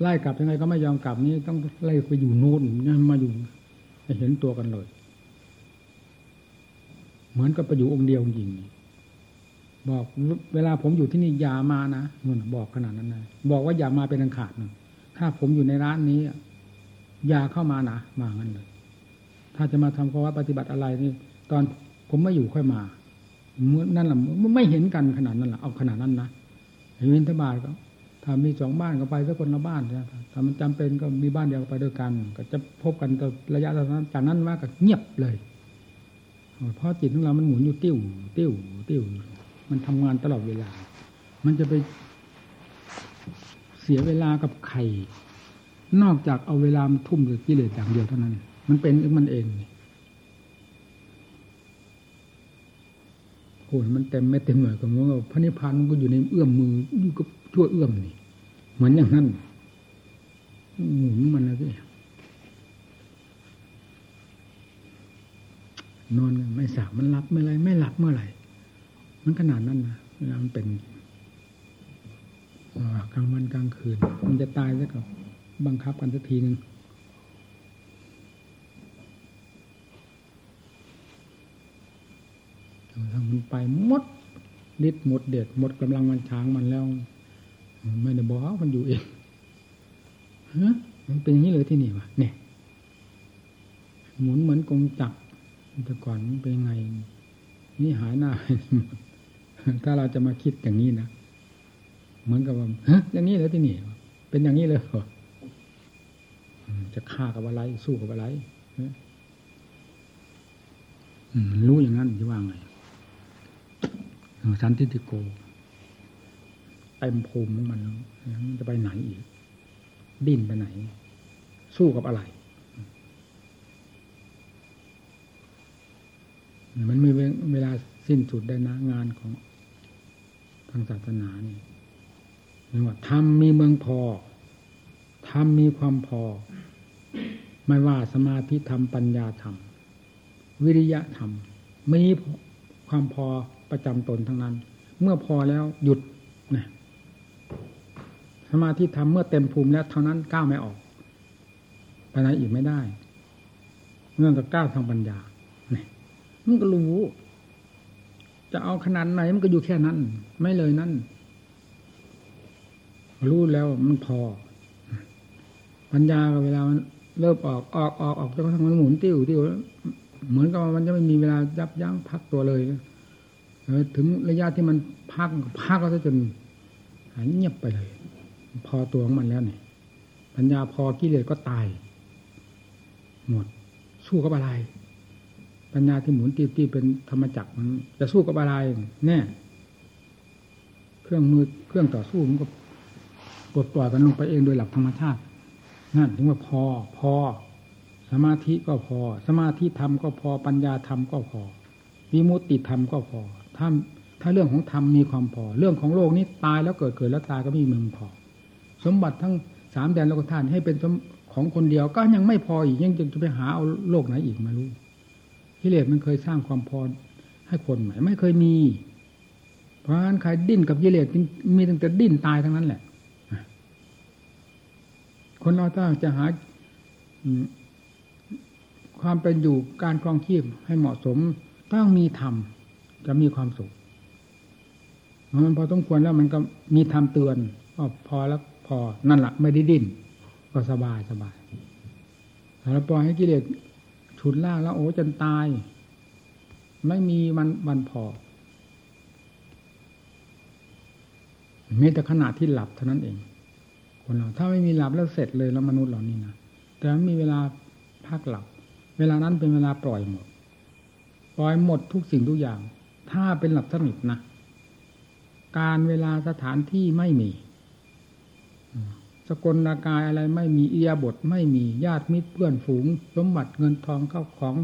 ไล่กลับยังไงก็ไม่ยอมกลับนี่ต้องไล่ไปอยู่โน่นนี่มาอยู่เห็นตัวกันเลย เหมือนกับไปอยู่องค์เดียวจริงบอกเวลาผมอยู่ที่นี่อย่ามานะนู่นบอกขนาดนั้นเลยบอกว่าอย่ามาเป็นอันขาดนะถ้าผมอยู่ในร้านนี้อย่าเข้ามานะมางั้นเลย ถ้าจะมาทำภาวะปฏิบัติอะไรนี่ ตอนผมไม่อยู่ค่อยมาเมื่อนั่นแหละไม่เห็นกันขนาดนั้นแหละเอาขนาดนั้นนะเห็นทบาทก็ถ้ามีสองบ้านก็ไปสักคนละบ้านนะถ้ามันจำเป็นก็มีบ้านเดียวไปด้วยกัน ก็จะพบกันต่อระยะนั้นจากนั้นมาก็เงียบเลย เพราะจิตของเรา มันหมุนอยู่ติ้ว ติ้ว ติ้ว มันทำงานตลอดเวลา มันจะไปเสียเวลากับใคร นอกจากเอาเวลามทุ่มกับกิเลสอย่างเดียวเท่านั้น มันเป็นมันเองโอ้มันเต็มไม่เต็มหน่อยก็เหมือนกับพระนิพพานมันก็อยู่ในเอื้อมมืออยู่กับชั่วเอื้อมนี่ เหมือนอย่างนั้นหมุนมันนะสิ นอนไม่สามันรับเมื่อไรไม่หลับเมื่อไหร่ มันขนาดนั้นนะเวลามันเป็นกลางวันกลางคืน มันจะตายซะกับบังคับกันสักทีหนึ่งถ้ามันไปหมดฤทธิ์หมดเด็ดหมดกำลังมันช้างมันแล้ว ไม่ได้บอกมันอยู่เองฮะมันเป็นอย่างนี้เลยที่นี่วะเนี่ยหมุนเหมือนกงจักร แต่ก่อนเป็นไง นี่หายหน้าถ้าเราจะมาคิดอย่างนี้นะเหมือนกับว่าฮะอย่างนี้เลยที่นี่เป็นอย่างนี้เลยเหรอจะฆ่ากับอะไร สู้กับอะไรรู้อย่างนั้นจะว่าไงสันติโกเต็มภูมิของมันมันจะไปไหนอีกดิ้นไปไหน สู้กับอะไร มันมีเวลาสิ้นสุดได้นะงานของทางศาสนานี่เรียกว่าทำมีเมืองพอทำมีความพอ ไม่ว่าสมาธิธรรมปัญญาธรรม วิริยะธรรมมีความพอประจำตนทั้งนั้น เมื่อพอแล้วหยุดนะสมาธิธรรมเมื่อเต็มภูมิแล้วเท่านั้นก้าวไม่ออกไปไหนอีกไม่ได้เงื่อนกับก้าวทางปัญญา มันก็รู้ จะเอาขนาดไหนมันก็อยู่แค่นั้น ไม่เลยนั่น รู้แล้วมันพอ ปัญญาเวลามันเริ่มออกออกออกออกจนกระทั่งมันหมุนติ้วติ้วเหมือนกับมันจะไม่มีเวลายับยั้งพักตัวเลยถึงระยะที่มันพักพักก็จนหายเงียบไปเลย พอตัวของมันแล้วเนี่ยปัญญาพอกิเลสก็ตาย หมด สู้กับอะไร ปัญญาที่หมุนตีตีเป็นธรรมจักรมันจะสู้กับอะไรแน่เครื่องมือเครื่องต่อสู้มันก็ปลดปล่อยกันลงไปเองโดยหลักธรรมชาตินั่นถึงว่าพอพอ สมาธิก็พอ สมาธิธรรมก็พอปัญญาธรรมก็พอวิมุตติธรรมก็พอถ้าถ้าเรื่องของธรรมมีความพอ เรื่องของโลกนี้ตายแล้วเกิดเกิดแล้วตายก็ม่มีมึงพอ สมบัติทั้งสามแดนโลกธาตุให้เป็นของคนเดียวก็ยังไม่พออีกยังจะไปหาเอาโลกไหนอีกมารู้ กิเลสมันเคยสร้างความพอให้คนไหมไม่เคยมี เพราะฉะนั้นใครดิ้นกับกิเลสมีตั้งแต่ดิ้นตายทั้งนั้นแหละ คนเราถ้าจะหาความเป็นอยู่การครองชีพให้เหมาะสมต้องมีธรรมจะมีความสุขมันพอต้องควรแล้วมันก็มีธรรมเตือนก็พอแล้วพอนั่นแหละไม่ได้ดิ้นก็สบายสบายแต่เราปล่อยให้กิเลส ฉุดล่าแล้วโอ้จนตาย ไม่มีมันวันพอมีแต่ขณะที่หลับเท่านั้นเอง คนเราถ้าไม่มีหลับแล้วเสร็จเลยแล้วมนุษย์เหล่านี้นะแต่ม่มีเวลาพักหลับ เวลานั้นเป็นเวลาปล่อยหมด ปล่อยหมดทุกสิ่งทุกอย่าง ถ้าเป็นหลับสนิทนะการเวลาสถานที่ไม่มี กลนากายอะไรไม่มีอียาบทไม่มีญาติมิตรเพื่อนฝูงสมบัติเงินทองเข้าของ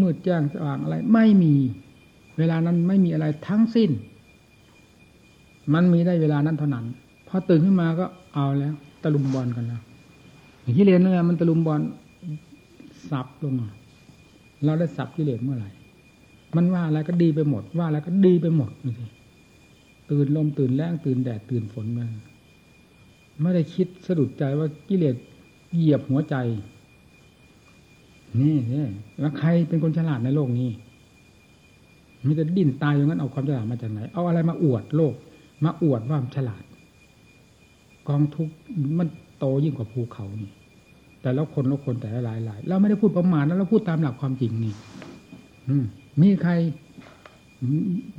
มืดแจ้งสว่างอะไร ไม่มี เวลานั้นไม่มีอะไรทั้งสิ้น มันมีได้เวลานั้นเท่านั้นพอตื่นขึ้นมาก็เอาแล้วตะลุมบอลกันแล้วกิเลสนั่นแหละมันตะลุมบอลสับลงมาเราได้สับกิเลสเมื่อไหร่ มันว่าอะไรก็ดีไปหมด ว่าอะไรก็ดีไปหมดนี่ตื่นลมตื่นแรงตื่นแดดตื่นฝนมา ไม่ได้คิดสะดุดใจว่ากิเลสเหยียบหัวใจ นี่นี่แล้วใครเป็นคนฉลาดในโลกนี้มีแต่ดิ้นตายอย่างนั้นเอาความฉลาดมาจากไหน เอาอะไรมาอวดโลก มาอวดว่าฉลาด กองทุกมันโตยิ่งกว่าภูเขานี่ แต่แล้วคนแล้วคนแต่ละหลายหลายเราไม่ได้พูดประมาณนะเราพูดตามหลักความจริงนี่ อืมีใคร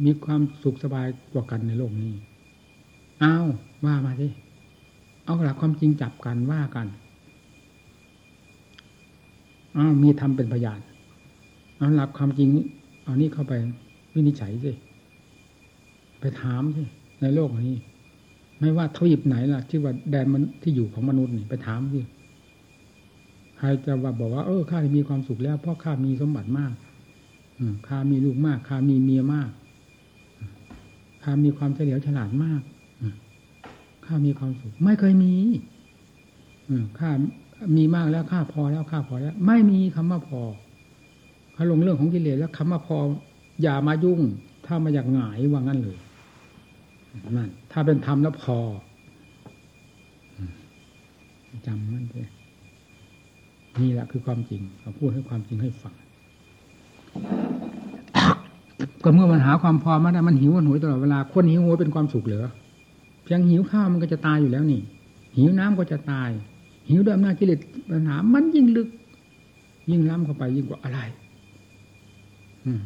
มีความสุขสบายกว่ากันในโลกนี้ อ้าวว่ามาสิ เอาหลักความจริงจับกันว่ากันอ้าวมีทำเป็นพยานเอาหลักความจริงเอานี่เข้าไปวินิจฉัยสิไปถามสิในโลกนี้ ไม่ว่าทวีปไหนล่ะที่ว่าแดนมันที่อยู่ของมนุษย์นี่ไปถามสิใครจะว่าบอกว่าเออข้ามีความสุขแล้วเพราะข้ามีสมบัติมากข้ามีลูกมากข้ามีเมียมากข้ามีความเฉลียวฉลาดมาก ข้ามีความสุข ไม่เคยมีข้ามีมากแล้วข้าพอแล้วข้าพอแล้ว ไม่มีคำว่าพอเขาลงเรื่องของกิเลสแล้วคำว่าพอ อย่ามายุ่ง ถ้ามาอยากหงายว่างั้นเลยนั่นถ้าเป็นธรรมแล้วพอจำมันเลยนี่แหละคือความจริงเราพูดให้ความจริงให้ฟังก็เมื่อมันหาความพอมาได้มันหิวมันหวยตลอดเวลาคนหิวโหยเป็นความสุขเหรือ ยงหิวข้าวมันก็จะตายอยู่แล้วนี่ หิวน้ำก็จะตาย หิวด้วยอำนาจกิเลสปัญหา มันยิ่งลึก ยิ่งล้ำเข้าไปยิ่งกว่าอะไร อืม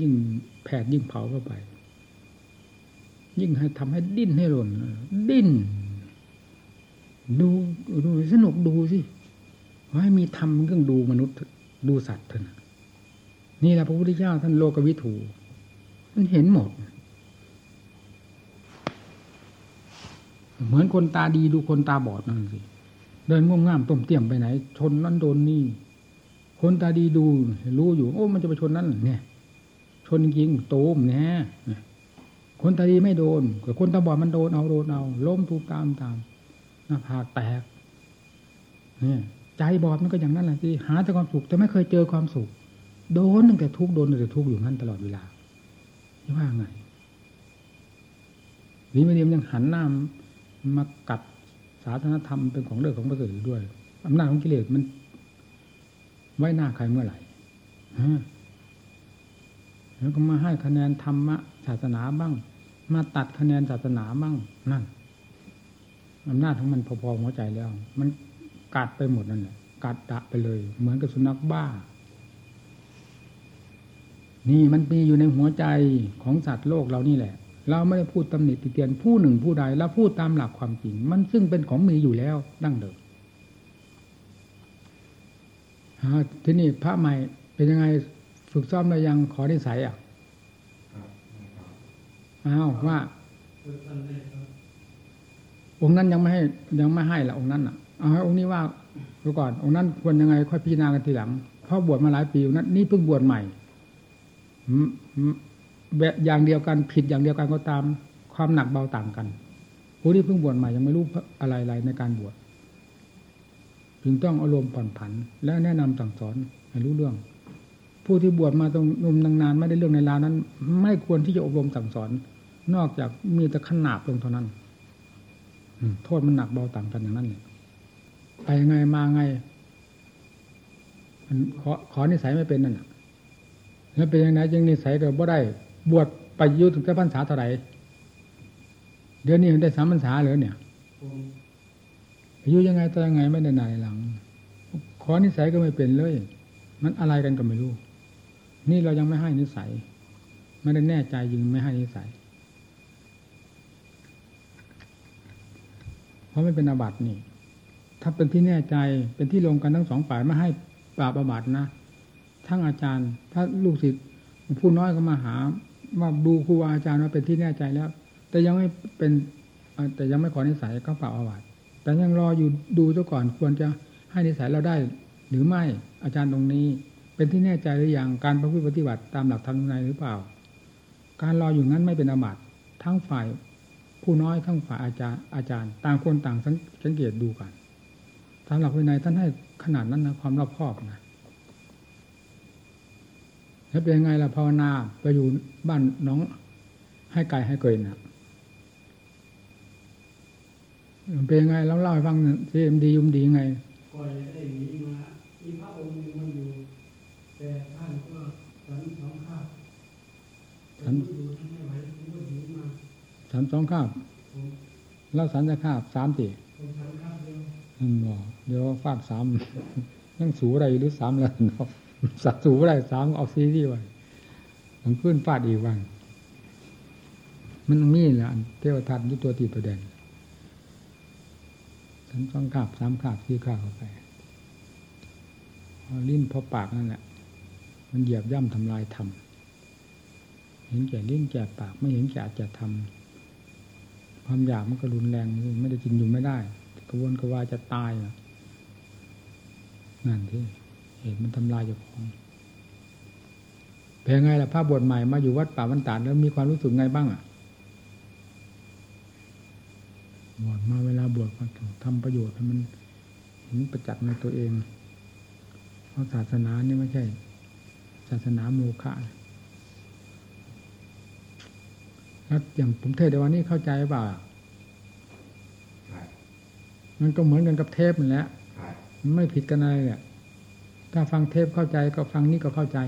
ยิ่งแผดยิ่งเผาเข้าไป ยิ่งให้ทำให้ดิ้นให้รนดิ้น ดูดูสนุกดูสิให้มีทำเครื่องดูมนุษย์ดูสัตว์เถอะนี่แหละพระพุทธเจ้าท่านโลกวิถูมันเห็นหมด เหมือนคนตาดีดูคนตาบอดนั่นสิเดินง่วงง่ามต้มเตี่ยมไปไหน ชนนั้นโดนนี่ คนตาดีดูรู้อยู่ โอ้ มันจะไปชนนั้นเนี่ย ชนจริงโตมเนี่ยคนตาดีไม่โดนแต่คนตาบอดมันโดนเอาโดนเอาล้มทุบตามตามหน้าผากแตกเนี่ยใจบอดมันก็อย่างนั้นแหละที่หาแต่ความสุขแต่ไม่เคยเจอความสุข โดนตั้งแต่ทุกโดนตั้งแต่ทุกอยู่นั่นตลอดเวลานี่ว่าไงนี่ไม่ดีมันยังหันหน้า มากัดศาสนธรรมเป็นของเลิศของประเสริฐด้วยอำนาจของกิเลสมันไว้หน้าใครเมื่อไหร่แล้วก็มาให้คะแนนธรรมะศาสนาบ้าง มาตัดคะแนนศาสนาบ้างนั่นอำนาจของมันพอๆหัวใจแล้ว มันกัดไปหมดนั่นแหละกัดดะไปเลย เหมือนกับสุนัขบ้า นี่มันมีอยู่ในหัวใจของสัตว์โลกเรานี่แหละ เราไม่ได้พูดตำหนิติเตียนผู้หนึ่งผู้ใดแล้วพูดตามหลักความจริง มันซึ่งเป็นของมีอยู่แล้วดั้งเดิมที่นี่พระใหม่เป็นยังไงฝึกซ้อมแล้วยังขอได้ใสยอะอ้าวว่าองค์นั้นยังไม่ให้ยังไม่ให้ละองค์นั้นอะเอาให้องค์นี้ว่าดูก่อน องค์นั้นควรยังไง ค่อยพิจารณากันทีหลังเพราะบวชมาหลายปีองค์นั้นนี่เพิ่งบวชใหม่ แบบอย่างเดียวกันผิดอย่างเดียวกันก็ตามความหนักเบาต่างกันผู้ที่เพิ่งบวชใหม่ยังไม่รู้อะไรอะไรในการบวชจึงต้องอารมณ์ผ่อนผัน และแนะนำสั่งสอนให้รู้เรื่อง ผู้ที่บวชมาตรงนมนานๆไม่ได้เรื่องในราวนั้น ไม่ควรที่จะอบรมสั่งสอน นอกจากมีแต่ขนาบลงเท่านั้นอืโทษมันหนักเบาต่างกันอย่างนั้นเลยไปยังไงมาไงมันขอขอนิสัยไม่เป็นนั่นแล้วเป็นยังไงยังนิสัยเดี๋ยวบ่ได้ บวชไปยุถึงแค่พรรษาเท่าไหร่เดือนนี้มันได้สามพรรษาเหรือเนี่ยอายุยังไงต่อยังไงไม่ได้นายหลัง ขอนิสัยก็ไม่เป็นเลย มันอะไรกันก็ไม่รู้ นี่เรายังไม่ให้นิสัยไม่ได้แน่ใจยิงไม่ให้นิสัย เพราะไม่เป็นอาบัตินี่ ถ้าเป็นที่แน่ใจเป็นที่ลงกันทั้งสองฝ่ายไม่ให้ปราบอาบัตินะ ทั้งอาจารย์ ถ้าลูกศิษย์ผู้น้อยก็มาหา ว่าดูครูอาจารย์ว่าเป็นที่แน่ใจแล้ว แต่ยังไม่เป็นแต่ยังไม่ขอนิสัยก็เปราอาบัตแต่ยังรออยู่ดูซะก่อนควรจะให้นิสัยเราได้ หรือไม่อาจารย์ตรงนี้ เป็นที่แน่ใจหรือยังการประพฤติปฏิบัติตามหลักธรรมในหรือเปล่า การรออยู่นั้นไม่เป็นอาบัติทั้งฝ่ายผู้น้อยทั้งฝ่ายอาจารย์อาจารย์ ต่างคนต่างสังสังเกตดูกันตามหลักวินัยท่านให้ขนาดนั้นนะความรอบคอบนะ แล้วเป็นยังไงล่ะภาวนาไปอยู่บ้านน้อง ให้ไก่ให้เกยนะเป็นยังไงแล้วเล่าให้ฟังหน่อยสิมันดียุมดียังไงก่อนจะได้หนีมามีพระองค์หนึ่งมาอยู่ แต่ท่านก็สันสองข้าวผมก็อยู่ท่านไม่ไหวผมก็หนีมาสามสองข้าวผมแล้วสันจะข้าวสามตีผมสันข้าวเดียวอืมบอกเดี๋ยวฟาดสามยังสูอะไรหรือสามแล้วเนาะ สักสูอะไรสามเอาซีที่ไว้มันขึ้นฟาดอีกวัน มันมีแหละเทวทัตด้วยตัวตีตัวแดงสามสองขาบสามขาบสี่ขาเข้าไปลิ้นพอปากนั่นแหละมันเหยียบย่ำทำลายทำเห็นแก่ลิ้นแก่ปากไม่เห็นแก่อาจจะทำความอยากมันก็รุนแรงไม่ได้กินอยู่ไม่ได้ กระวนกระวายจะตายนั่นที่ เห็นมันทำลายเจ้าของเป็นไงล่ะพระบวชใหม่มาอยู่วัดป่าวันตาดแล้วมีความรู้สึกไงบ้างอะบวชมาเวลาบวชก็ทำประโยชน์ให้มันเห็นประจักษ์ในตัวเอง เพราะศาสนานี่ไม่ใช่ ศาสนาโมฆะแล้วอย่างผมเทศน์ในวันนี้เข้าใจเปล่าครับมันก็เหมือนกันกับเทปนั่นแหละครับมันไม่ผิดกันอะไรเนี่ย ถ้าฟังเทปเข้าใจก็ฟังนี่ก็เข้าใจ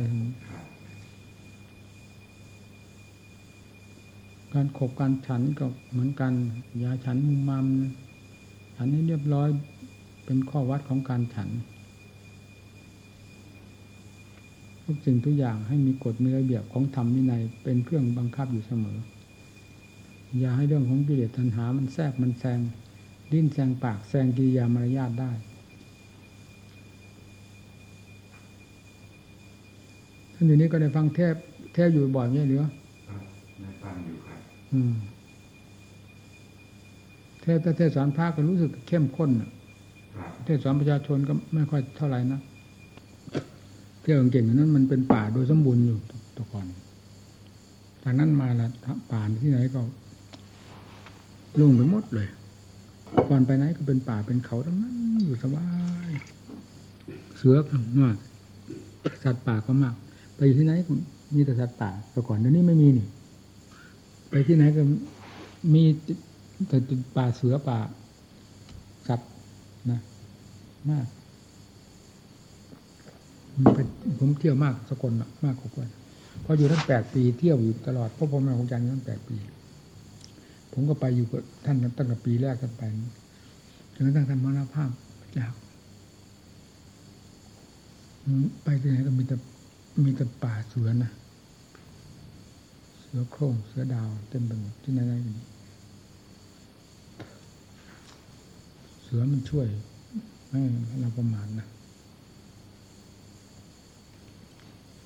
การขบการฉันก็เหมือนกันอย่าฉันมุมมามฉันให้เรียบร้อยเป็นข้อวัดของการฉัน ทุกสิ่งทุกอย่างให้มีกฎมีระเบียบของธรรมวินัยเป็นเครื่องบังคับอยู่เสมอ อย่าให้เรื่องของกิเลสตัณหามันแทรกมันแซงดิ้นแซงปากแซงกิริยามารยาทได้านอยู่นี้ก็ได้ฟังเทปเทปอยู่บ่อยไหมหรือครับในฟังอยู่ครับอืมเทศแต่เทศสอนพระก็รู้สึกเข้มข้นน่ะครับเทศสอนประชาชนก็ไม่ค่อยเท่าไหร่นะเที่ยวเก่งๆนั้นมันเป็นป่าโดยสมบูรณ์อยู่แตะก่อนจากนั้นมาละป่าที่ไหนก็ลุ่งไปหมดเลยก่อนไปไหนก็เป็นป่าเป็นเขาทั้งนั้นอยู่สบาย เสือก็มากสัตว์ป่าก็มากไป อยู่ที่ไหนมีแต่สัตว์ป่าแต่ก่อนเดี๋ยวนี้ไม่มีนี่ ไปที่ไหนก็มีแต่ป่าเสือป่าสัตว์นะ มากผมเที่ยวมากสกลน่ะมากกว่าเพราะอยู่ตั้งแปดปีเที่ยวอยู่ตลอดเพราะผมมาของจันทร์ตั้งแปดปี ผมก็ไปอยู่กับท่านตั้งแต่ปีแรกกันไปจนกระทั่งท่านมรณภาพจากไปที่ไหนก็มีแต่ มีแต่ป่าเสือนะ เสือโคร่งเสือดาวเต็มไปหมดที่ไหนได้เสือมันช่วยไม่ให้เราประมาทนะ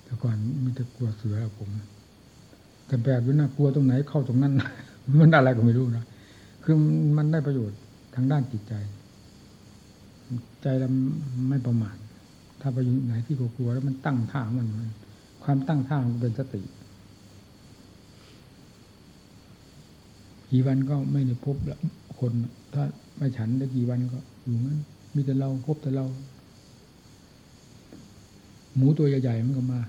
แต่ก่อนมีแต่กลัวเสืออะผมแต่แบบนี้นะกลัวตรงไหนเข้าตรงนั้น มันอะไรก็ไม่รู้นะคือมันได้ประโยชน์ทางด้านจิตใจ ใจเราไม่ประมาท ถ้าไปอยู่ไหนที่กลัวๆแล้วมันตั้งท่ามันความตั้งท่ามันเป็นสติกี่วันก็ไม่ได้พบละคน ถ้าไม่ฉันได้กี่วันก็อยู่งั้นมีแต่เราพบแต่เรา หมูตัวใหญ่ๆมันก็มา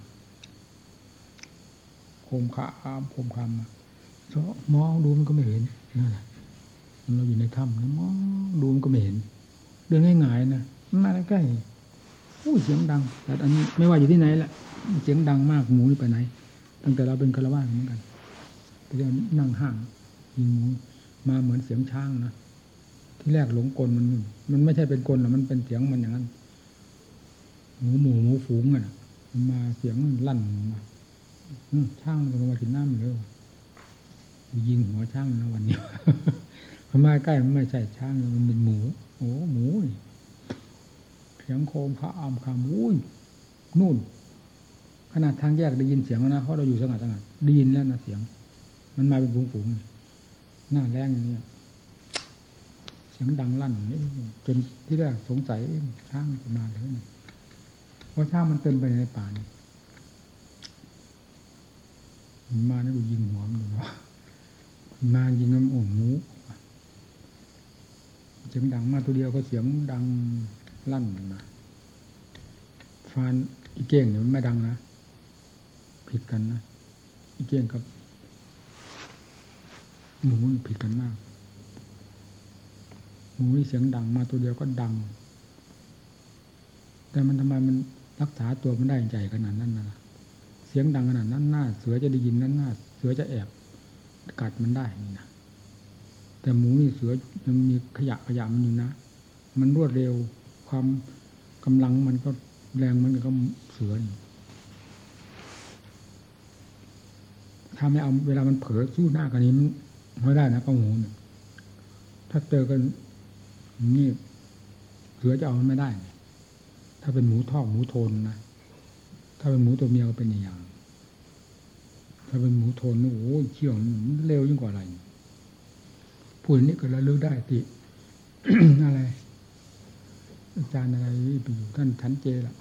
โคมขามโคมคามมาเจาะมองดูมันก็ไม่เห็นนั่นแหละเราอยู่ในถ้ำนะมองดูมันก็ไม่เห็นเดินง่ายๆนะมันมาใกล้ๆ อู้เสียงดัง แต่อันนี้ไม่ว่าอยู่ที่ไหนแหละเสียงดังมากหมูนี่ไปไหน ตั้งแต่เราเป็นคารวาสเหมือนกันไปเดินนั่งห้างยิงหมูมาเหมือนเสียงช้างนะที่แรกหลงกลมันมันไม่ใช่เป็นกลหรอกมันเป็นเสียงมันอย่างนั้นหมูหมูหมูฝูงอะนะมาเสียงลั่นมาช่างมันลงมากินน้ำเลยยิงหัวช่างนะวันนี้พอมาใกล้มันไม่ใช่ช้างมันเป็นหมู โอ้หมูนี่ สียงโคมพระอามคำอุ้ยนู่น ขนาดทางแยกได้ยินเสียงแล้วนะเพราะเราอยู่สงัดสงัดได้ยินแล้วนะเสียง มันมาเป็นฝูงๆหน้าแรงอย่างนี้เสียงดังลั่นนี่จนที่แรกสงสัยช้างจะมาหรือไงเพราะช้างมันเต็มไปในป่านี่มันมาแล้วกูยิงหัวมันดูว่ามายิงน้ำโอ่งหมูเสียงดังมาตัวเดียวก็เสียงดัง ลั่นมาฟานอีเก้งเนี่ยมันไม่ดังนะ ผิดกันนะ อีเก้งกับหมูนี่ผิดกันมาก หมูนี่เสียงดังมาตัวเดียวก็ดัง แต่มันทำไมมันรักษาตัวมันได้ใหญ่ขนาดนั้นนะเสียงดังขนาดนั้นหน้า เสือจะได้ยินนั้นหน้า เสือจะแอบกัดมันได้นี่นะแต่หมูนี่เสือยังมีขยะขยะมันอยู่นะ มันรวดเร็ว ความกำลังมันก็แรงมันก็เสือนถ้าไม่เอาเวลามันเผลอสู้หน้ากันนี้มันไม่ได้นะก็หูเนี่ยถ้าเจอกันนี่เสือจะเอามันไม่ได้ ถ้าเป็นหมูทอกหมูโทนนะถ้าเป็นหมูตัวเมียก็เป็นอย่าง ถ้าเป็นหมูโทนโอ้ยเชี่ยวเร็วยิ่งกว่าอะไรพูดอย่างนี้ก็ระลึกได้ติอะไร อาจารย์อะไรไปอยู่ท่านชั้นเจละ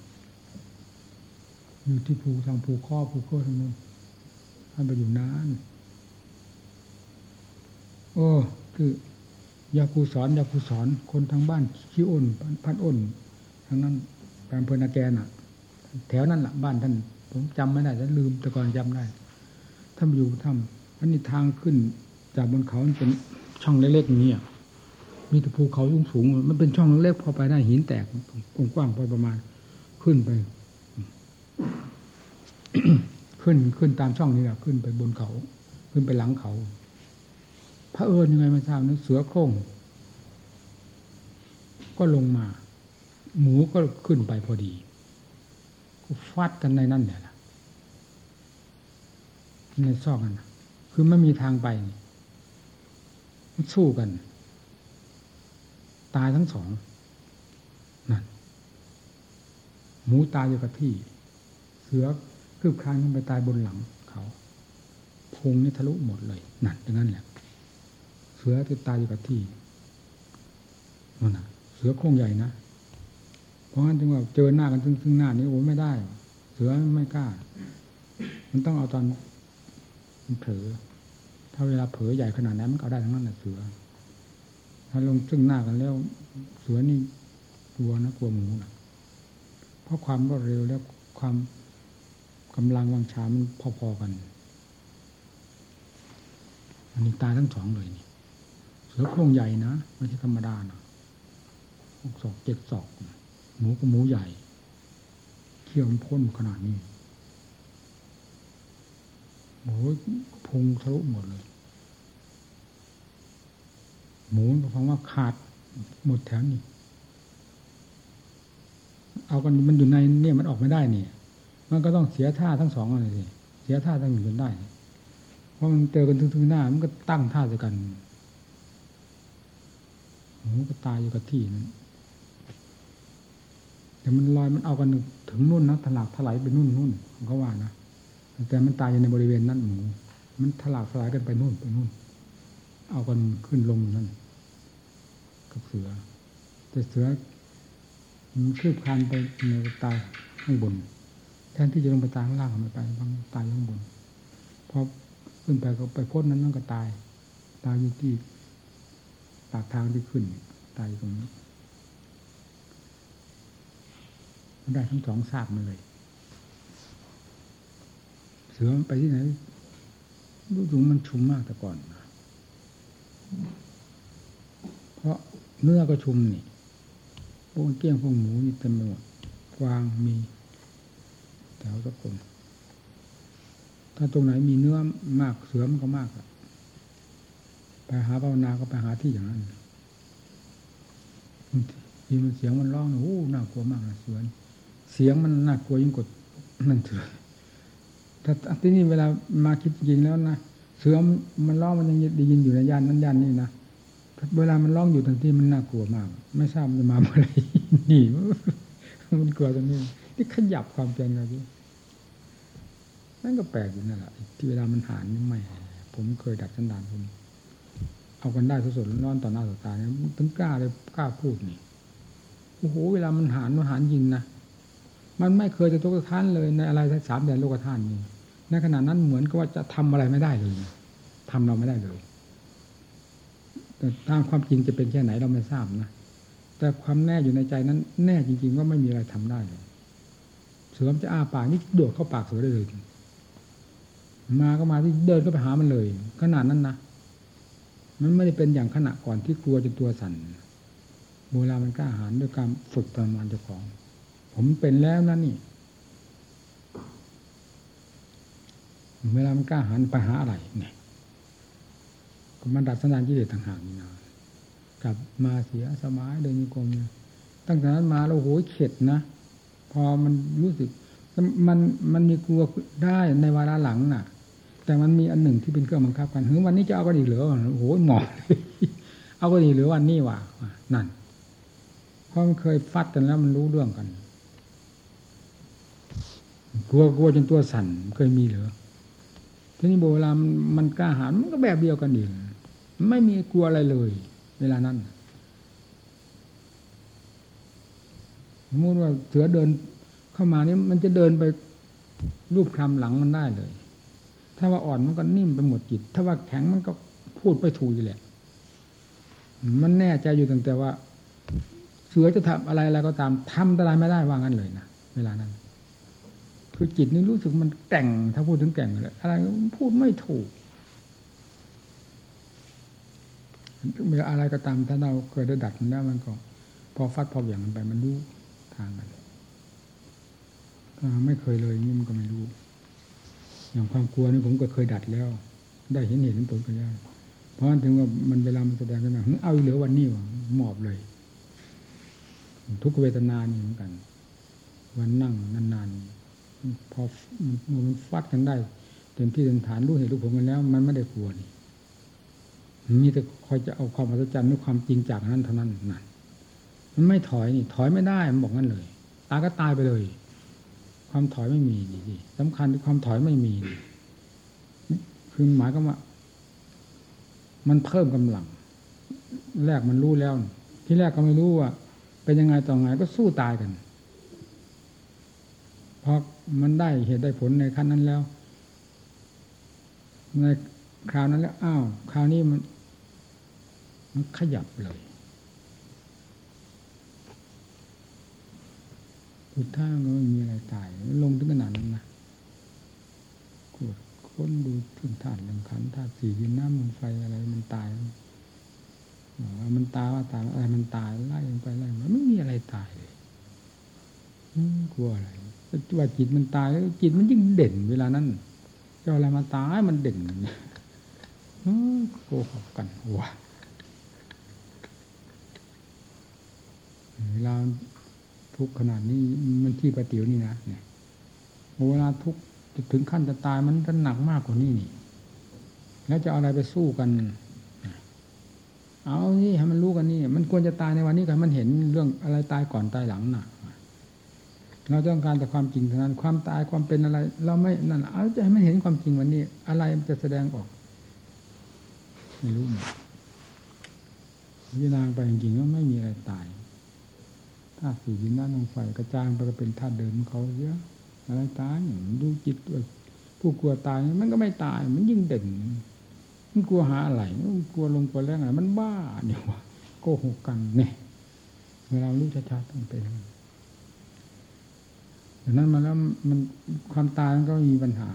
อยู่ที่ภูทางภูข้อภูข้อทางนู้นท่านไปอยู่นานโอ้คือยาคูสอนยาคูสอนคนทางบ้านขี้อ้นพันอ้นทางนั้นแปลงเพลินาแกนอะ แถวนั้นแหละบ้านท่าน ผมจำไม่ได้แล้วลืมแต่ก่อนจำได้ท่านไปอยู่ถ้ำอันนี้ทางขึ้นจากบนเขาเป็นช่องเล็กๆอย่างนี้อะ มีแต่ภูเขาสูงๆมันเป็นช่องเล็กพอไปได้หินแตกกว้างๆพอประมาณ ขึ้นไป ขึ้นขึ้นตามช่องนี้แหละขึ้นไปบนเขา ขึ้นไปหลังเขาพระเอิญยังไงไมาทราบนะเสือโคร่งก็ลงมา หมูก็ขึ้นไปพอดีก็ฟาดกันในนั่นเนี่ยนะในซอกกันนะคือไม่มีทางไป สู้กัน ตายทั้งสองนั่นหมูตายอยู่กับที่ เสือคืบคลานขึ้นไปตายบนหลังเขาพุงนี่ทะลุหมดเลยนั่นอย่างนั้นแหละ เสือจะตายอยู่กับที่นั่นนะเสือโคร่งใหญ่นะเพราะฉะนั้นจึงว่าเจอหน้ากันซึ่งซึ่งหน้านี้โอ้ไม่ได้ เสือไม่กล้า มันต้องเอาตอนมันเผลอถ้าเวลาเผลอใหญ่ขนาดนั้นมันก็เอาได้ทั้งนั้นแหละเสือ ถ้าลงซึ่งหน้ากันแล้ว เสือนี่กลัวนะกลัวหมูนะเพราะความรวดเร็วและความกำลังวังชามันพอๆกันอันนี้ตายทั้งสองเลยนี่ เสือโครงใหญ่นะไม่ใช่ธรรมดานะหกศอกเจ็ดศอกหมูก็หมูใหญ่เขี้ยวมันพ่นขนาดนี้โอ้ยพุงทะลุหมดเลย หมูก็ฟังว่าขาดหมดแถวนี้เอากันมันอยู่ในเนี่ยมันออกไม่ได้เนี่ย มันก็ต้องเสียท่าทั้งสองอะไรสิเสียท่าทั้งหนึ่งจนได้เพราะมันเจอกันทึงๆหน้า มันก็ตั้งท่าใส่กันโอ้ก็ตายอยู่กับที่นั้นแต่มันลอยมันเอากันถึงนู่นนะถลากถลายไปนู่นนู่นเขาว่านะแต่มันตายอยู่ในบริเวณนั้นหมู มันถลากถลายกันไปนู่นไปนู่น เอากันขึ้นลงนั่นกับเสือ แต่เสือมันคืบคลานไปในตายข้างบน แทนที่จะลงไปตายข้างล่างไม่ไปบางตายข้างบนพอขึ้นไปก็ไปพ้นนั้นนั่นก็ตาย ตายอยู่ที่ปากทางที่ขึ้น ตายตรงนี้มันได้ทั้งสองซากมันเลย เสือไปที่ไหนรู้สึกมันชุมมากแต่ก่อน เพราะเนื้อก็ชุมนี่พวกเกี้ยงพวกหมูนี่เต็มไปหมดกวางมีแถวสกลถ้าตรงไหนมีเนื้อมากเสือมก็มากไปหาภานาก็ไปหาที่อย่างนั้นทีมันเสียงมันร้องนะโอ้น่ากลัวมากนะเสือเสียงมันน่ากลัวยิ่งกว่านั่นเถอะถ้าที่นี่เวลามาคิดจริงแล้วนะ เสือมันร้องมันยังได้ยินอยู่ในย่านนั้นย่านนี้นะเวลามันร้องอยู่ทันทีมันน่ากลัวมาก ไม่ทราบมันจะมาเมื่อไหร่นี่มันกลัวตรงนี้ที่ขยับความเป็นอะไรที่นั่นก็แปลกอยู่นั่นแหละที่เวลามันหานนี่ไม่ผมเคยดัดสันดานผมเอากันได้สดๆร้อนต่อหน้าต่อตาเนี่ยถึงกล้าเลยกล้าพูดนี่โอ้โหเวลามันหานมันหานยิงนะมันไม่เคยจะทุกข์ท่านเลยในอะไรทั้งสามแดนโลกท่านนี่ ในขณะนั้นเหมือนกับว่าจะทำอะไรไม่ได้เลยทำเราไม่ได้เลย แต่ตามความจริงจะเป็นแค่ไหนเราไม่ทราบนะ แต่ความแน่อยู่ในใจนั้น แน่จริง ๆ ว่าไม่มีอะไรทำได้เลยเสือมจะอ้าปากนี่โดดเข้าปากเสือได้เลย มาก็มาที่เดินก็ไปหามันเลย ขนาดนั้นนะ มันไม่ได้เป็นอย่างขณะก่อนที่กลัวจนตัวสั่นโบราณมันกล้าหาญด้วยการฝึกประมาณเจ้าของ ผมเป็นแล้วนั่นนี่ เวลามันกล้าหาญไปหาอะไรเนี่ยก็มันดัดสันดานกิเลสต่างหากนี่นะกลับมาเสียสมัยเดินโยกรมเนี่ยตั้งแต่นั้นมาแล้วโหยเข็ดนะพอมันรู้สึกมันมันมีกลัวได้ในวาระหลังน่ะ แต่มันมีอันหนึ่งที่เป็นเครื่องบังคับกันเฮ้ยวันนี้จะเอาก็ดีกเหรือโอ้โหหมอเอาก็ดีกเหรือวันนี้วะนั่นเพราะมันเคยฟัดกันแล้วมันรู้เรื่องกัน กลัวกลัวจนตัวสั่นเคยมีเหรอ ทีนี้โบรามันมันกล้าหาญมันก็แบบเดียวกันเอีกไม่มีกลัวอะไรเลย เวลานั้นสมมติว่าเสือเดินเข้ามานี่มันจะเดินไปรูปคลำหลังมันได้เลย ถ้าว่าอ่อนมันก็นิ่มไปหมดจิต ถ้าว่าแข็งมันก็พูดไปถูกอยู่แหละ มันแน่ใจอยู่ตั้งแต่ว่า เสือจะทำอะไรอะไรก็ตามทำอะไรไม่ได้ว่างั้นเลยนะเวลานั้น คือจิตนี่รู้สึกมันแก่งถ้าพูดถึงแก่งเลยอะไรพูดไม่ถูกเมื่ออะไรก็ตามถ้าเราเคยได้ดัดมันแล้วมันก็ พอฟัดพอเหวี่ยงมันไปมันรู้ทางกันไม่เคยเลยนี่มันก็ไม่รู้ อย่างความกลัวนี่ผมก็เคยดัดแล้ว ได้เห็นเห็นผลกันแล้วเพราะถึงว่ามันเวลามันแสดงขึ้นมาเอาเหลือวันนี้วะหมอบเลย ทุกเวทนานี่เหมือนกัน วันนั่งนานๆ พอมันฟัดกันได้เต็มที่เต็มฐานรู้เหตุรู้ผลกันแล้ว มันไม่ได้กลัวนี่มีแต่คอยจะเอาความอัศจรรย์ด้วยความจริงจากนั้นเท่านั้นนั่นมันไม่ถอยนี่ ถอยไม่ได้มันบอกงั้นเลยตายก็ตายไปเลย ความถอยไม่มีนี่สำคัญที่ความถอยไม่มีคือหมายก็ว่า มันเพิ่มกำลัง แรกมันรู้แล้ว ที่แรกก็ไม่รู้ว่าเป็นยังไงต่อไงก็สู้ตายกันพอ มันได้เหตุได้ผลในขั้นนั้นแล้ว ในคราวนั้นแล้วอ้าวคราวนี้มันมันขยับเลยสุดท้ายก็ไม่มีอะไรตาย ลงถึงขนาดนั้นนะกดค้นดูถึงธาตุหนึ่งขันธาตุสี่ดินน้ำมันไฟอะไรมันตายมันตายว่าตายอะไรมันตายไล่ไปไล่มาไม่มีอะไรตายเลยกลัวอะไร ว่าจิตมันตาย จิตมันยิ่งเด่นเวลานั้นจะอะไรมาตายมันเด่นโกหกกันว้าเวลาทุกขนาดนี้มันที่ประติ๋วนี่นะเนี่ยเวลาทุกถึงขั้นจะตายมันจะหนักมากกว่านี้นี่ แล้วจะเอาอะไรไปสู้กัน เอานี่ให้มันรู้กันนี่ มันควรจะตายในวันนี้กันมันเห็นเรื่องอะไรตายก่อนตายหลังน่ะ เราต้องการแต่ความจริงเท่านั้น ความตายความเป็นอะไร เราไม่นั่นเอาจะให้มันเห็นความจริงวันนี้ อะไรมันจะแสดงออกไม่รู้พิจารณาไปจริงๆว่าไม่มีอะไรตายธาตุสี่ดินน้ำลมไฟกระจางไปก็เป็นธาตุเดิมเขาเยอะอะไรตายดูจิตด้วยผู้กลัวตายมันก็ไม่ตาย มันยิ่งเด่น มันกลัวหาอะไรมันกลัวลงกลัวแรงอะไรมันบ้าเนี่ยวะโกหกกันเนี่ยเวลารู้ชัดๆต้องเป็น อย่างนั้นดังนั้นมาแล้วมันความตายมันก็มีปัญหา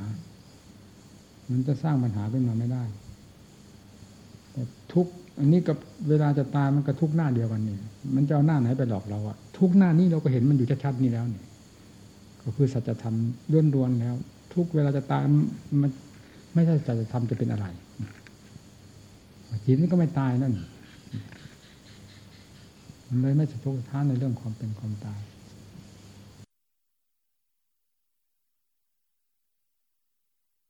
มันจะสร้างปัญหาขึ้นมาไม่ได้แต่ทุกอันนี้กับเวลาจะตายมันก็ทุกหน้าเดียวกันนี่มันจะเอาหน้าไหนไปหลอกเราอะทุกหน้านี้เราก็เห็นมันอยู่ชัดๆนี่แล้วเนี่ยก็คือสัจธรรมล้วนๆแล้ว ทุกเวลาจะตายมันไม่ใช่สัจธรรมจะเป็นอะไรจิตมันก็ไม่ตายนั่นมันเลยไม่สะทกสะท้านในเรื่องความเป็นความตาย